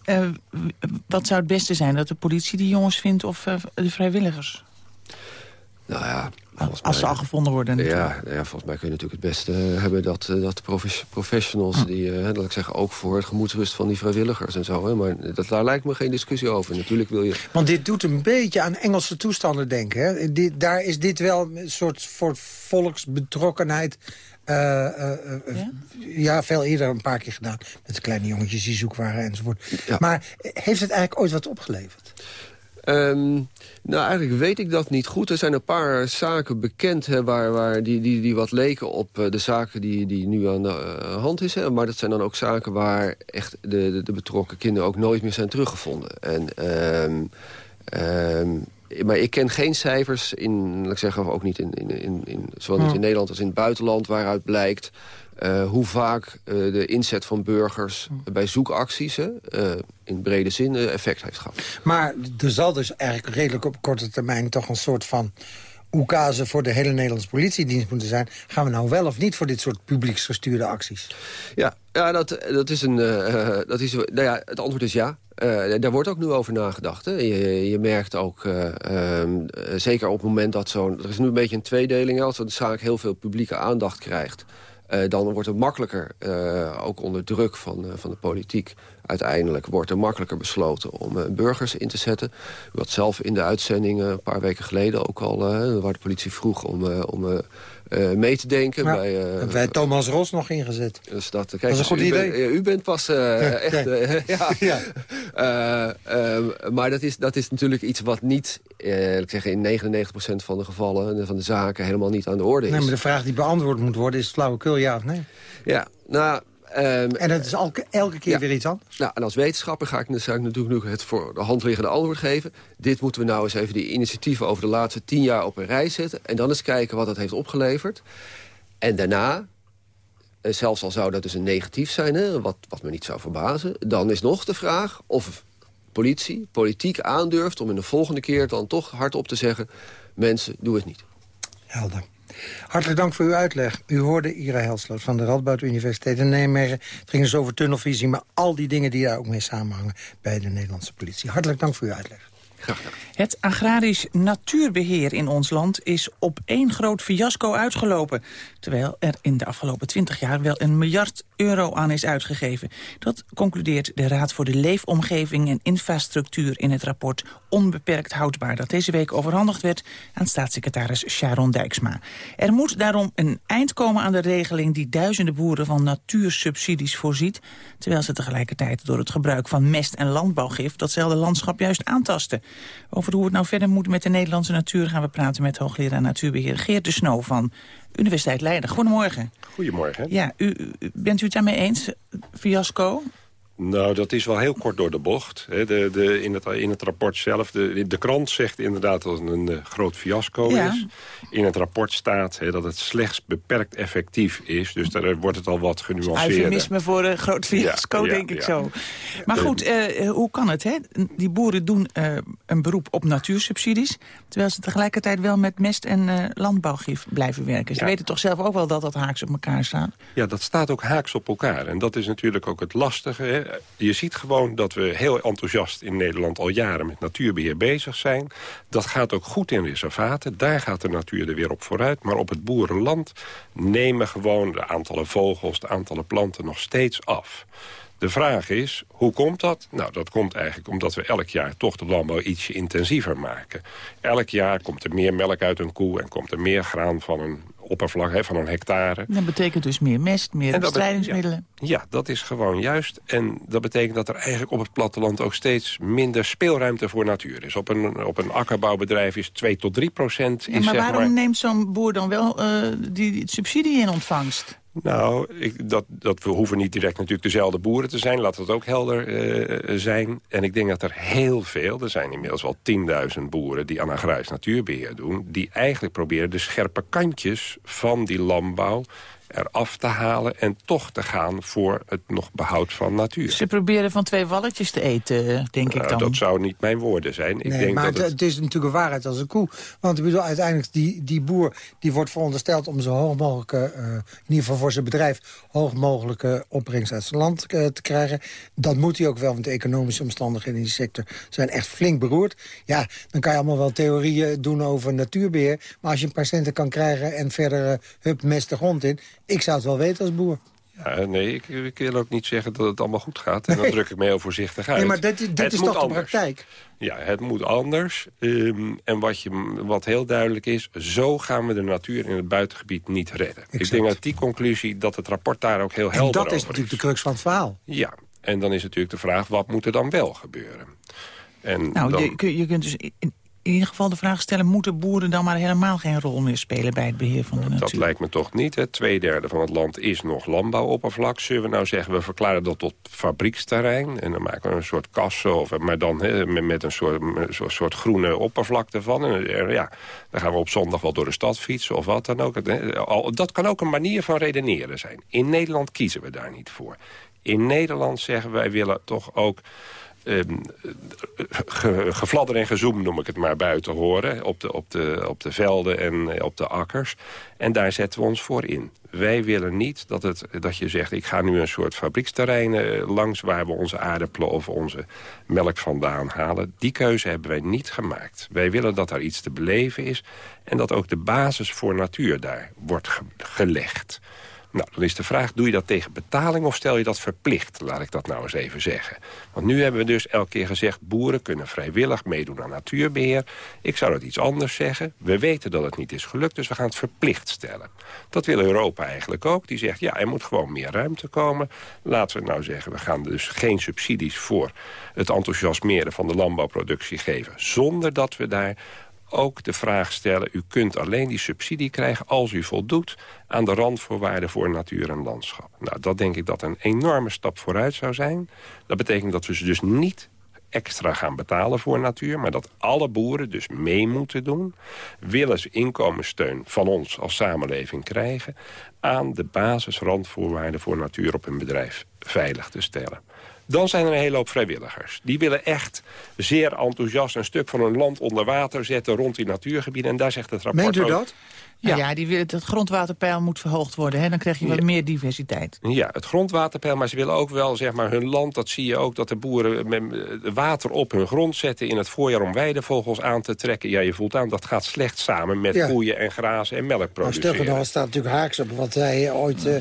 Uh, wat zou het beste zijn? Dat de politie die jongens vindt of uh, de vrijwilligers? Nou ja, als ze al gevonden worden. Ja, ja, volgens mij kun je natuurlijk het beste hebben dat, uh, dat professionals... Hm. die, uh, dat ik zeg, ook voor het gemoedsrust van die vrijwilligers en zo. Hè, maar dat, daar lijkt me geen discussie over. Natuurlijk wil je... Want dit doet een beetje aan Engelse toestanden denken. Hè? Dit, daar is dit wel een soort, soort volksbetrokkenheid... Uh, ja? ja? veel eerder een paar keer gedaan. Met de kleine jongetjes die zoek waren enzovoort. Ja. Maar heeft het eigenlijk ooit wat opgeleverd? Um, nou, eigenlijk weet ik dat niet goed. Er zijn een paar zaken bekend hè, waar, waar die, die, die wat leken op uh, de zaken die, die nu aan de uh, hand is. Hè. Maar dat zijn dan ook zaken waar echt de, de, de, betrokken kinderen ook nooit meer zijn teruggevonden. En, um, um, maar ik ken geen cijfers, in, laat ik zeggen, ook niet in, in, in, in zowel niet in Nederland als in het buitenland... waaruit blijkt uh, hoe vaak uh, de inzet van burgers bij zoekacties... Uh, in brede zin effect heeft gehad. Maar er zal dus eigenlijk redelijk op korte termijn... toch een soort van oekase voor de hele Nederlandse politiedienst moeten zijn. Gaan we nou wel of niet voor dit soort publieksgestuurde acties? Ja, ja dat, dat is een... dat is, nou ja, het antwoord is ja. Uh, daar wordt ook nu over nagedacht. Hè. Je, je merkt ook, uh, um, zeker op het moment dat zo'n... Er is nu een beetje een tweedeling. Als een zaak heel veel publieke aandacht krijgt... Uh, dan wordt het makkelijker, uh, ook onder druk van, uh, van de politiek... uiteindelijk wordt er makkelijker besloten om burgers in te zetten. U had zelf in de uitzending een paar weken geleden ook al... waar de politie vroeg om, om mee te denken. Ja, bij, hebben wij Thomas Ros nog ingezet. Dus dat, kijk, dat is een goed u idee. U bent pas uh, echt... ja. ja. maar dat is, dat is natuurlijk iets wat niet, ik zeg, in 99% van de gevallen... van de zaken helemaal niet aan de orde is. Nee, maar de vraag die beantwoord moet worden is flauwekul ja of nee? Ja, nou... Um, en dat is elke, elke keer ja. weer iets anders? Nou, en als wetenschapper ga ik, zou ik natuurlijk nu het voor de hand liggende antwoord geven. Dit moeten we nou eens even die initiatieven over de laatste tien jaar op een rij zetten. En dan eens kijken wat dat heeft opgeleverd. En daarna, zelfs al zou dat dus een negatief zijn, hè, wat, wat me niet zou verbazen... dan is nog de vraag of politie, politiek aandurft om in de volgende keer dan toch hardop te zeggen... mensen, doe het niet. Helder. Hartelijk dank voor uw uitleg. U hoorde Ira Helsloot van de Radboud Universiteit in Nijmegen. Het ging dus over tunnelvisie, maar al die dingen die daar ook mee samenhangen... bij de Nederlandse politie. Hartelijk dank voor uw uitleg. Het agrarisch natuurbeheer in ons land is op één groot fiasco uitgelopen. Terwijl er in de afgelopen twintig jaar wel een miljard euro aan is uitgegeven. Dat concludeert de Raad voor de Leefomgeving en Infrastructuur in het rapport Onbeperkt Houdbaar. Dat deze week overhandigd werd aan staatssecretaris Sharon Dijksma. Er moet daarom een eind komen aan de regeling die duizenden boeren van natuursubsidies voorziet. Terwijl ze tegelijkertijd door het gebruik van mest en landbouwgif datzelfde landschap juist aantasten. Over hoe het nou verder moet met de Nederlandse natuur... gaan we praten met hoogleraar natuurbeheer Geert de Snow van Universiteit Leiden. Goedemorgen. Goedemorgen. Ja, u, bent u het daarmee eens, fiasco? Nou, dat is wel heel kort door de bocht. De, de, in, het, in het rapport zelf, de, de krant zegt inderdaad dat het een uh, groot fiasco is. In het rapport staat dat het slechts beperkt effectief is. Dus daar wordt het al wat genuanceerder. Eufemisme voor een groot fiasco, ja, denk ja, ik zo. Maar goed, uh, hoe kan het? Hè? Die boeren doen een beroep op natuursubsidies... terwijl ze tegelijkertijd wel met mest en landbouwgif blijven werken. Ze weten toch zelf ook wel dat dat haaks op elkaar staat? Ja, dat staat ook haaks op elkaar. En dat is natuurlijk ook het lastige. Je ziet gewoon dat we heel enthousiast in Nederland al jaren met natuurbeheer bezig zijn. Dat gaat ook goed in reservaten. Daar gaat de natuur er weer op vooruit. Maar op het boerenland nemen gewoon de aantallen vogels, de aantallen planten nog steeds af. De vraag is, hoe komt dat? Nou, dat komt eigenlijk omdat we elk jaar toch de landbouw ietsje intensiever maken. Elk jaar komt er meer melk uit een koe en komt er meer graan van een oppervlak hè, van een hectare. Dat betekent dus meer mest, meer bestrijdingsmiddelen. Ja, ja, dat is gewoon juist. En dat betekent dat er eigenlijk op het platteland ook steeds minder speelruimte voor natuur is. Op een, op een akkerbouwbedrijf is 2 tot 3 procent. Ja, maar waarom neemt zo'n boer dan wel uh, die subsidie in ontvangst? Nou, ik, dat, dat we hoeven niet direct natuurlijk dezelfde boeren te zijn. Laat dat ook helder uh, zijn. En ik denk dat er heel veel, er zijn inmiddels al 10.000 boeren... die aan agrarisch natuurbeheer doen... die eigenlijk proberen de scherpe kantjes van die landbouw eraf te halen en toch te gaan voor het nog behoud van natuur. Ze proberen van twee walletjes te eten, denk ik nou, dan. Dat zou niet mijn woorden zijn. Ik nee, denk maar dat het... is natuurlijk een waarheid als een koe. Want ik bedoel, uiteindelijk, die, die boer die wordt verondersteld... om zo hoog mogelijke, uh, in ieder geval voor zijn bedrijf... hoog mogelijke opbrengst uit zijn land uh, te krijgen. Dat moet hij ook wel, want de economische omstandigheden in die sector... zijn echt flink beroerd. Ja, dan kan je allemaal wel theorieën doen over natuurbeheer. Maar als je een paar centen kan krijgen en verder uh, hup, mest de grond in... Ik zou het wel weten als boer. Ja, nee, ik, ik, wil ook niet zeggen dat het allemaal goed gaat. En dan druk ik me heel voorzichtig uit. Nee, maar dit, dit is toch de praktijk? Ja, het moet anders. Um, en wat, je, wat heel duidelijk is, zo gaan we de natuur in het buitengebied niet redden. Exact. Ik denk dat die conclusie, dat het rapport daar ook heel helder over is. dat is natuurlijk de crux van het verhaal. Ja, en dan is natuurlijk de vraag, wat moet er dan wel gebeuren? En nou, dan... je, je kunt dus in ieder geval de vraag stellen... moeten boeren dan maar helemaal geen rol meer spelen bij het beheer van de natuur? Dat lijkt me toch niet. Hè. Tweederde van het land is nog landbouwoppervlak. Zullen we nou zeggen, we verklaren dat tot fabrieksterrein... en dan maken we een soort kassen, of, maar dan hè, met een soort, soort groene oppervlak ervan. En, ja, dan gaan we op zondag wel door de stad fietsen of wat dan ook. Dat kan ook een manier van redeneren zijn. In Nederland kiezen we daar niet voor. In Nederland zeggen wij willen toch ook Um, en gezoem, noem ik het maar, buiten horen. Op de, op, de, op de velden en eh, op de akkers. En daar zetten we ons voor in. Wij willen niet dat, het, dat je zegt... ik ga nu een soort fabrieksterreinen eh, langs... waar we onze aardappelen of onze melk vandaan halen. Die keuze hebben wij niet gemaakt. Wij willen dat er iets te beleven is... en dat ook de basis voor natuur daar wordt gelegd. Nou, dan is de vraag, doe je dat tegen betaling of stel je dat verplicht? Laat ik dat nou eens even zeggen. Want nu hebben we dus elke keer gezegd... boeren kunnen vrijwillig meedoen aan natuurbeheer. Ik zou dat iets anders zeggen. We weten dat het niet is gelukt, dus we gaan het verplicht stellen. Dat wil Europa eigenlijk ook. Die zegt, ja, er moet gewoon meer ruimte komen. Laten we nou zeggen, we gaan dus geen subsidies voor het enthousiasmeren van de landbouwproductie geven... zonder dat we daar ook de vraag stellen... u kunt alleen die subsidie krijgen als u voldoet... aan de randvoorwaarden voor natuur en landschap. Nou, dat denk ik dat een enorme stap vooruit zou zijn. Dat betekent dat we ze dus niet extra gaan betalen voor natuur... maar dat alle boeren dus mee moeten doen... willen ze inkomenssteun van ons als samenleving krijgen... aan de basisrandvoorwaarden voor natuur op hun bedrijf veilig te stellen. Dan zijn er een hele hoop vrijwilligers. Die willen echt zeer enthousiast een stuk van hun land onder water zetten... rond die natuurgebieden. En daar zegt het rapport Meent u dat? Ja, ja die, het grondwaterpeil moet verhoogd worden. Hè? Dan krijg je wat meer diversiteit. Ja, het grondwaterpeil. Maar ze willen ook wel zeg maar, hun land. Dat zie je ook dat de boeren met water op hun grond zetten... in het voorjaar om weidevogels aan te trekken. Ja, je voelt aan, dat gaat slecht samen met ja. koeien en grazen en melk produceren. Nou, dan staat natuurlijk haaks op wat zij ooit... Uh,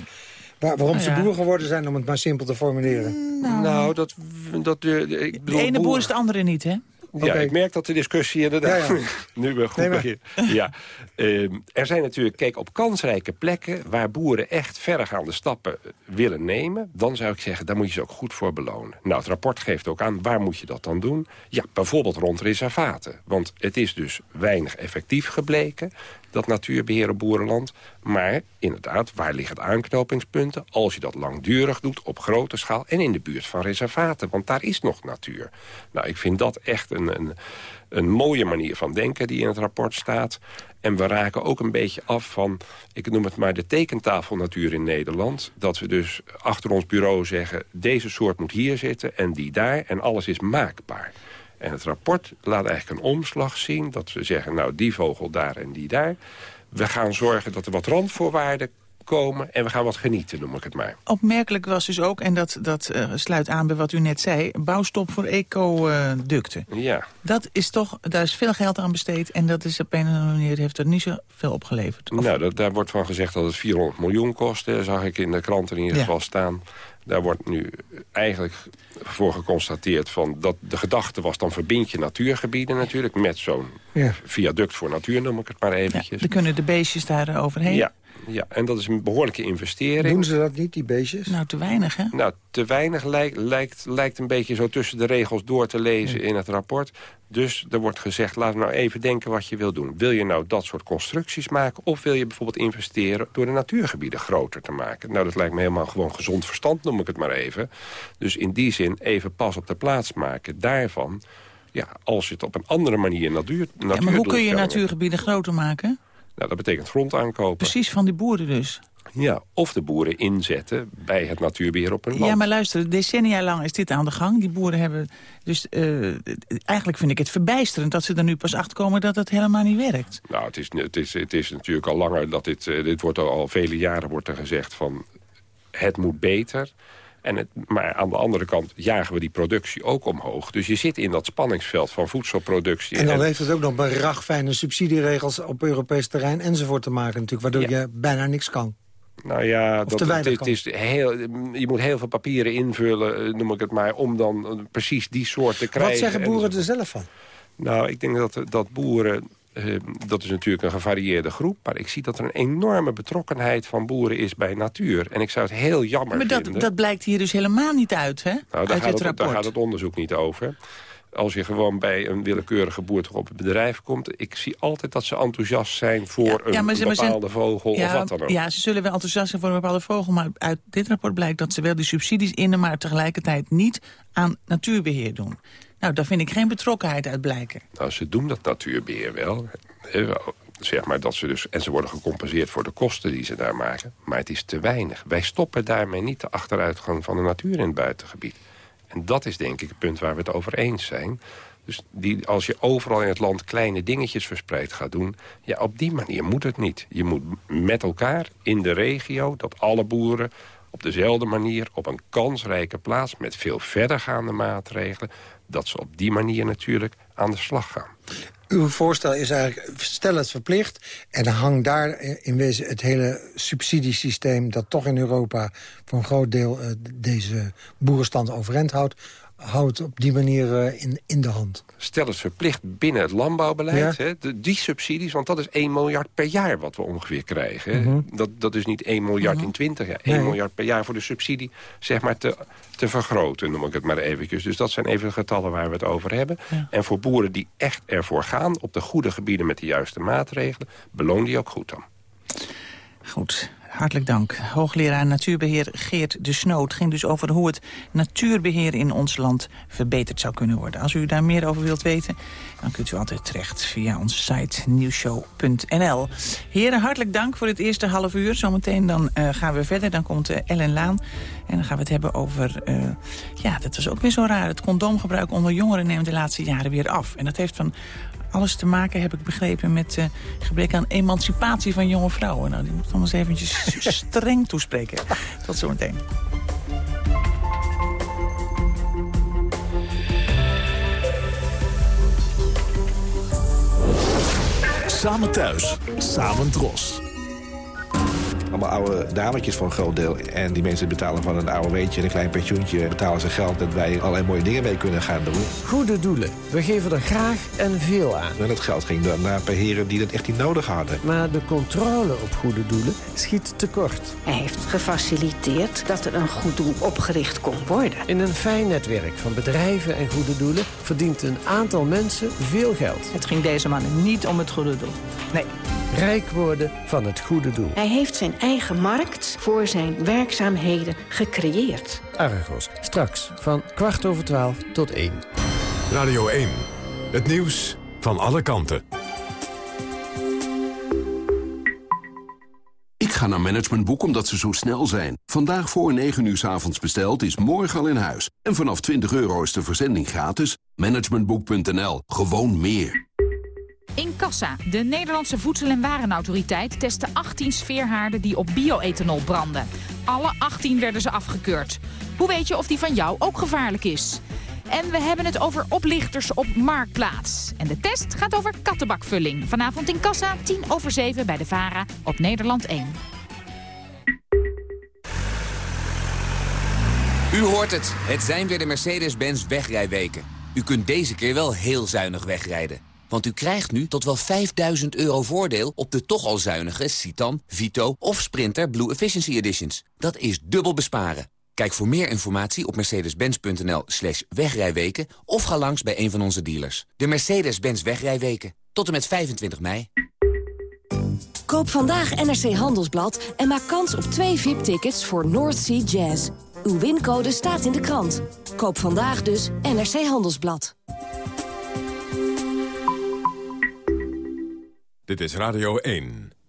Waar, waarom ze boer geworden zijn, om het maar simpel te formuleren. Nou, nou dat... dat de, ik bedoel, de ene boer is de andere niet, hè? Ja, ik merk dat de discussie inderdaad ja, ja. nu weer goed nee. Ja. Uh, er zijn natuurlijk, kijk, op kansrijke plekken... waar boeren echt verregaande stappen willen nemen... dan zou ik zeggen, daar moet je ze ook goed voor belonen. Nou, het rapport geeft ook aan, waar moet je dat dan doen? Ja, bijvoorbeeld rond reservaten. Want het is dus weinig effectief gebleken dat natuurbeheer op boerenland. Maar inderdaad, waar liggen de aanknopingspunten? Als je dat langdurig doet, op grote schaal en in de buurt van reservaten. Want daar is nog natuur. Nou, ik vind dat echt een, een, een mooie manier van denken die in het rapport staat. En we raken ook een beetje af van, ik noem het maar de tekentafelnatuur in Nederland. Dat we dus achter ons bureau zeggen, deze soort moet hier zitten en die daar. En alles is maakbaar. En het rapport laat eigenlijk een omslag zien. Dat we zeggen, nou die vogel daar en die daar. We gaan zorgen dat er wat randvoorwaarden komen en we gaan wat genieten, noem ik het maar. Opmerkelijk was dus ook, en dat, dat uh, sluit aan bij wat u net zei... bouwstop voor ecoducten. ja. Dat is toch, daar is veel geld aan besteed... en dat is op een of andere manier heeft er niet zoveel opgeleverd. Of... Nou, dat, daar wordt van gezegd dat het 400 miljoen kost. zag ik in de kranten in ieder geval staan. Daar wordt nu eigenlijk voor geconstateerd van dat de gedachte was... dan verbind je natuurgebieden natuurlijk met zo'n ja. viaduct voor natuur, noem ik het maar eventjes. dan kunnen de beestjes daar overheen. Ja, ja, en dat is een behoorlijke investering. Doen ze dat niet, die beestjes? Nou, te weinig, hè? Nou, te weinig lijkt, lijkt, lijkt een beetje zo tussen de regels door te lezen in het rapport. Dus er wordt gezegd, laat nou even denken wat je wil doen. Wil je nou dat soort constructies maken... of wil je bijvoorbeeld investeren door de natuurgebieden groter te maken? Nou, dat lijkt me helemaal gewoon gezond verstand, noem ik het maar even. Dus in die zin even pas op de plaats maken daarvan... Ja, als je het op een andere manier natuur... natuur ja, maar hoe kun je natuurgebieden groter maken? Nou, dat betekent grond aankopen. Precies, van die boeren dus. Ja, of de boeren inzetten bij het natuurbeheer op hun land. Ja, maar luister, decennia lang is dit aan de gang. Die boeren hebben... Dus uh, eigenlijk vind ik het verbijsterend dat ze er nu pas achter komen dat het helemaal niet werkt. Nou, het is, het is, het is natuurlijk al langer dat dit... Uh, dit wordt al, al vele jaren wordt er gezegd van... het moet beter. En het, maar aan de andere kant jagen we die productie ook omhoog. Dus je zit in dat spanningsveld van voedselproductie. En dan heeft het ook nog fijne subsidieregels op Europees terrein enzovoort te maken natuurlijk. Waardoor je bijna niks kan. Nou ja, dat, het, het, is heel, je moet heel veel papieren invullen, eh, noem ik het maar... om dan eh, precies die soort te krijgen. Wat zeggen boeren er zelf van? Nou, ik denk dat, dat boeren uh, dat is natuurlijk een gevarieerde groep. Maar ik zie dat er een enorme betrokkenheid van boeren is bij natuur. En ik zou het heel jammer maar dat, vinden... dat blijkt hier dus helemaal niet uit, hè? Nou, daar, uit gaat het, daar gaat het onderzoek niet over. Als je gewoon bij een willekeurige boer toch op het bedrijf komt... ik zie altijd dat ze enthousiast zijn voor ja, een, ja, maar ze, bepaalde vogel ja, of wat dan ook. Ja, ze zullen wel enthousiast zijn voor een bepaalde vogel... maar uit dit rapport blijkt dat ze wel die subsidies innen... maar tegelijkertijd niet aan natuurbeheer doen. Nou, daar vind ik geen betrokkenheid uit blijken. Nou, ze doen dat natuurbeheer wel. Zeg maar dat ze dus, en ze worden gecompenseerd voor de kosten die ze daar maken. Maar het is te weinig. Wij stoppen daarmee niet de achteruitgang van de natuur in het buitengebied. En dat is denk ik het punt waar we het over eens zijn. Dus die, als je overal in het land kleine dingetjes verspreid gaat doen... ja, op die manier moet het niet. Je moet met elkaar in de regio, dat alle boeren op dezelfde manier... op een kansrijke plaats met veel verdergaande maatregelen... dat ze op die manier natuurlijk aan de slag gaan. Uw voorstel is eigenlijk, stel het verplicht... en hang daar in wezen het hele subsidiesysteem... dat toch in Europa voor een groot deel uh, deze boerenstand overeind houdt houdt op die manier uh, in, in de hand. Stel het verplicht binnen het landbouwbeleid. Hè, de, die subsidies, want dat is 1 miljard per jaar wat we ongeveer krijgen. Mm -hmm. dat, dat is niet 1 miljard mm -hmm. in 20 jaar. 1 nee. miljard per jaar voor de subsidie zeg maar te, te vergroten, noem ik het maar eventjes. Dus dat zijn even de getallen waar we het over hebben. Ja. En voor boeren die echt ervoor gaan, op de goede gebieden met de juiste maatregelen... beloon die ook goed dan. Goed, hartelijk dank. Hoogleraar Natuurbeheer Geert de Snoot ging dus over hoe het natuurbeheer in ons land verbeterd zou kunnen worden. Als u daar meer over wilt weten, dan kunt u altijd terecht via onze site nieuwshow.nl. Heren, hartelijk dank voor het eerste half uur. Zometeen dan uh, gaan we verder. Dan komt uh, Ellen Laan. En dan gaan we het hebben over... Uh, ja, dat was ook weer zo raar. Het condoomgebruik onder jongeren neemt de laatste jaren weer af. En dat heeft van alles te maken, heb ik begrepen, met uh, gebrek aan emancipatie van jonge vrouwen. Nou, die moet dan eens eventjes streng toespreken. Tot zometeen. Samen thuis, samen dros. Allemaal oude dametjes voor een groot deel. En die mensen betalen van een oude weetje en een klein pensioentje... betalen ze geld dat wij allerlei mooie dingen mee kunnen gaan doen. Goede doelen. We geven er graag en veel aan. En het geld ging dan naar beheren die dat echt niet nodig hadden. Maar de controle op goede doelen schiet tekort. Hij heeft gefaciliteerd dat er een goed doel opgericht kon worden. In een fijn netwerk van bedrijven en goede doelen... verdient een aantal mensen veel geld. Het ging deze mannen niet om het goede doel. Nee. Rijk worden van het goede doel. Hij heeft zijn eigen markt voor zijn werkzaamheden gecreëerd. Argos, straks van kwart over twaalf tot één. Radio 1, het nieuws van alle kanten. Ik ga naar Managementboek omdat ze zo snel zijn. Vandaag voor 9 uur s avonds besteld is morgen al in huis. En vanaf 20 euro is de verzending gratis. Managementboek.nl. Gewoon meer. In Kassa, de Nederlandse Voedsel- en Warenautoriteit... testte 18 sfeerhaarden die op bio-ethanol branden. Alle 18 werden ze afgekeurd. Hoe weet je of die van jou ook gevaarlijk is? En we hebben het over oplichters op Marktplaats. En de test gaat over kattenbakvulling. Vanavond in Kassa, 10 over 7 bij de VARA op Nederland 1. U hoort het. Het zijn weer de Mercedes-Benz wegrijweken. U kunt deze keer wel heel zuinig wegrijden. Want u krijgt nu tot wel 5000 euro voordeel op de toch al zuinige Citan, Vito of Sprinter Blue Efficiency Editions. Dat is dubbel besparen. Kijk voor meer informatie op mercedes-benz.nl slash wegrijweken... of ga langs bij een van onze dealers. De Mercedes-Benz wegrijweken. Tot en met 25 mei. Koop vandaag NRC Handelsblad en maak kans op twee VIP-tickets voor North Sea Jazz. Uw wincode staat in de krant. Koop vandaag dus NRC Handelsblad. Dit is Radio 1.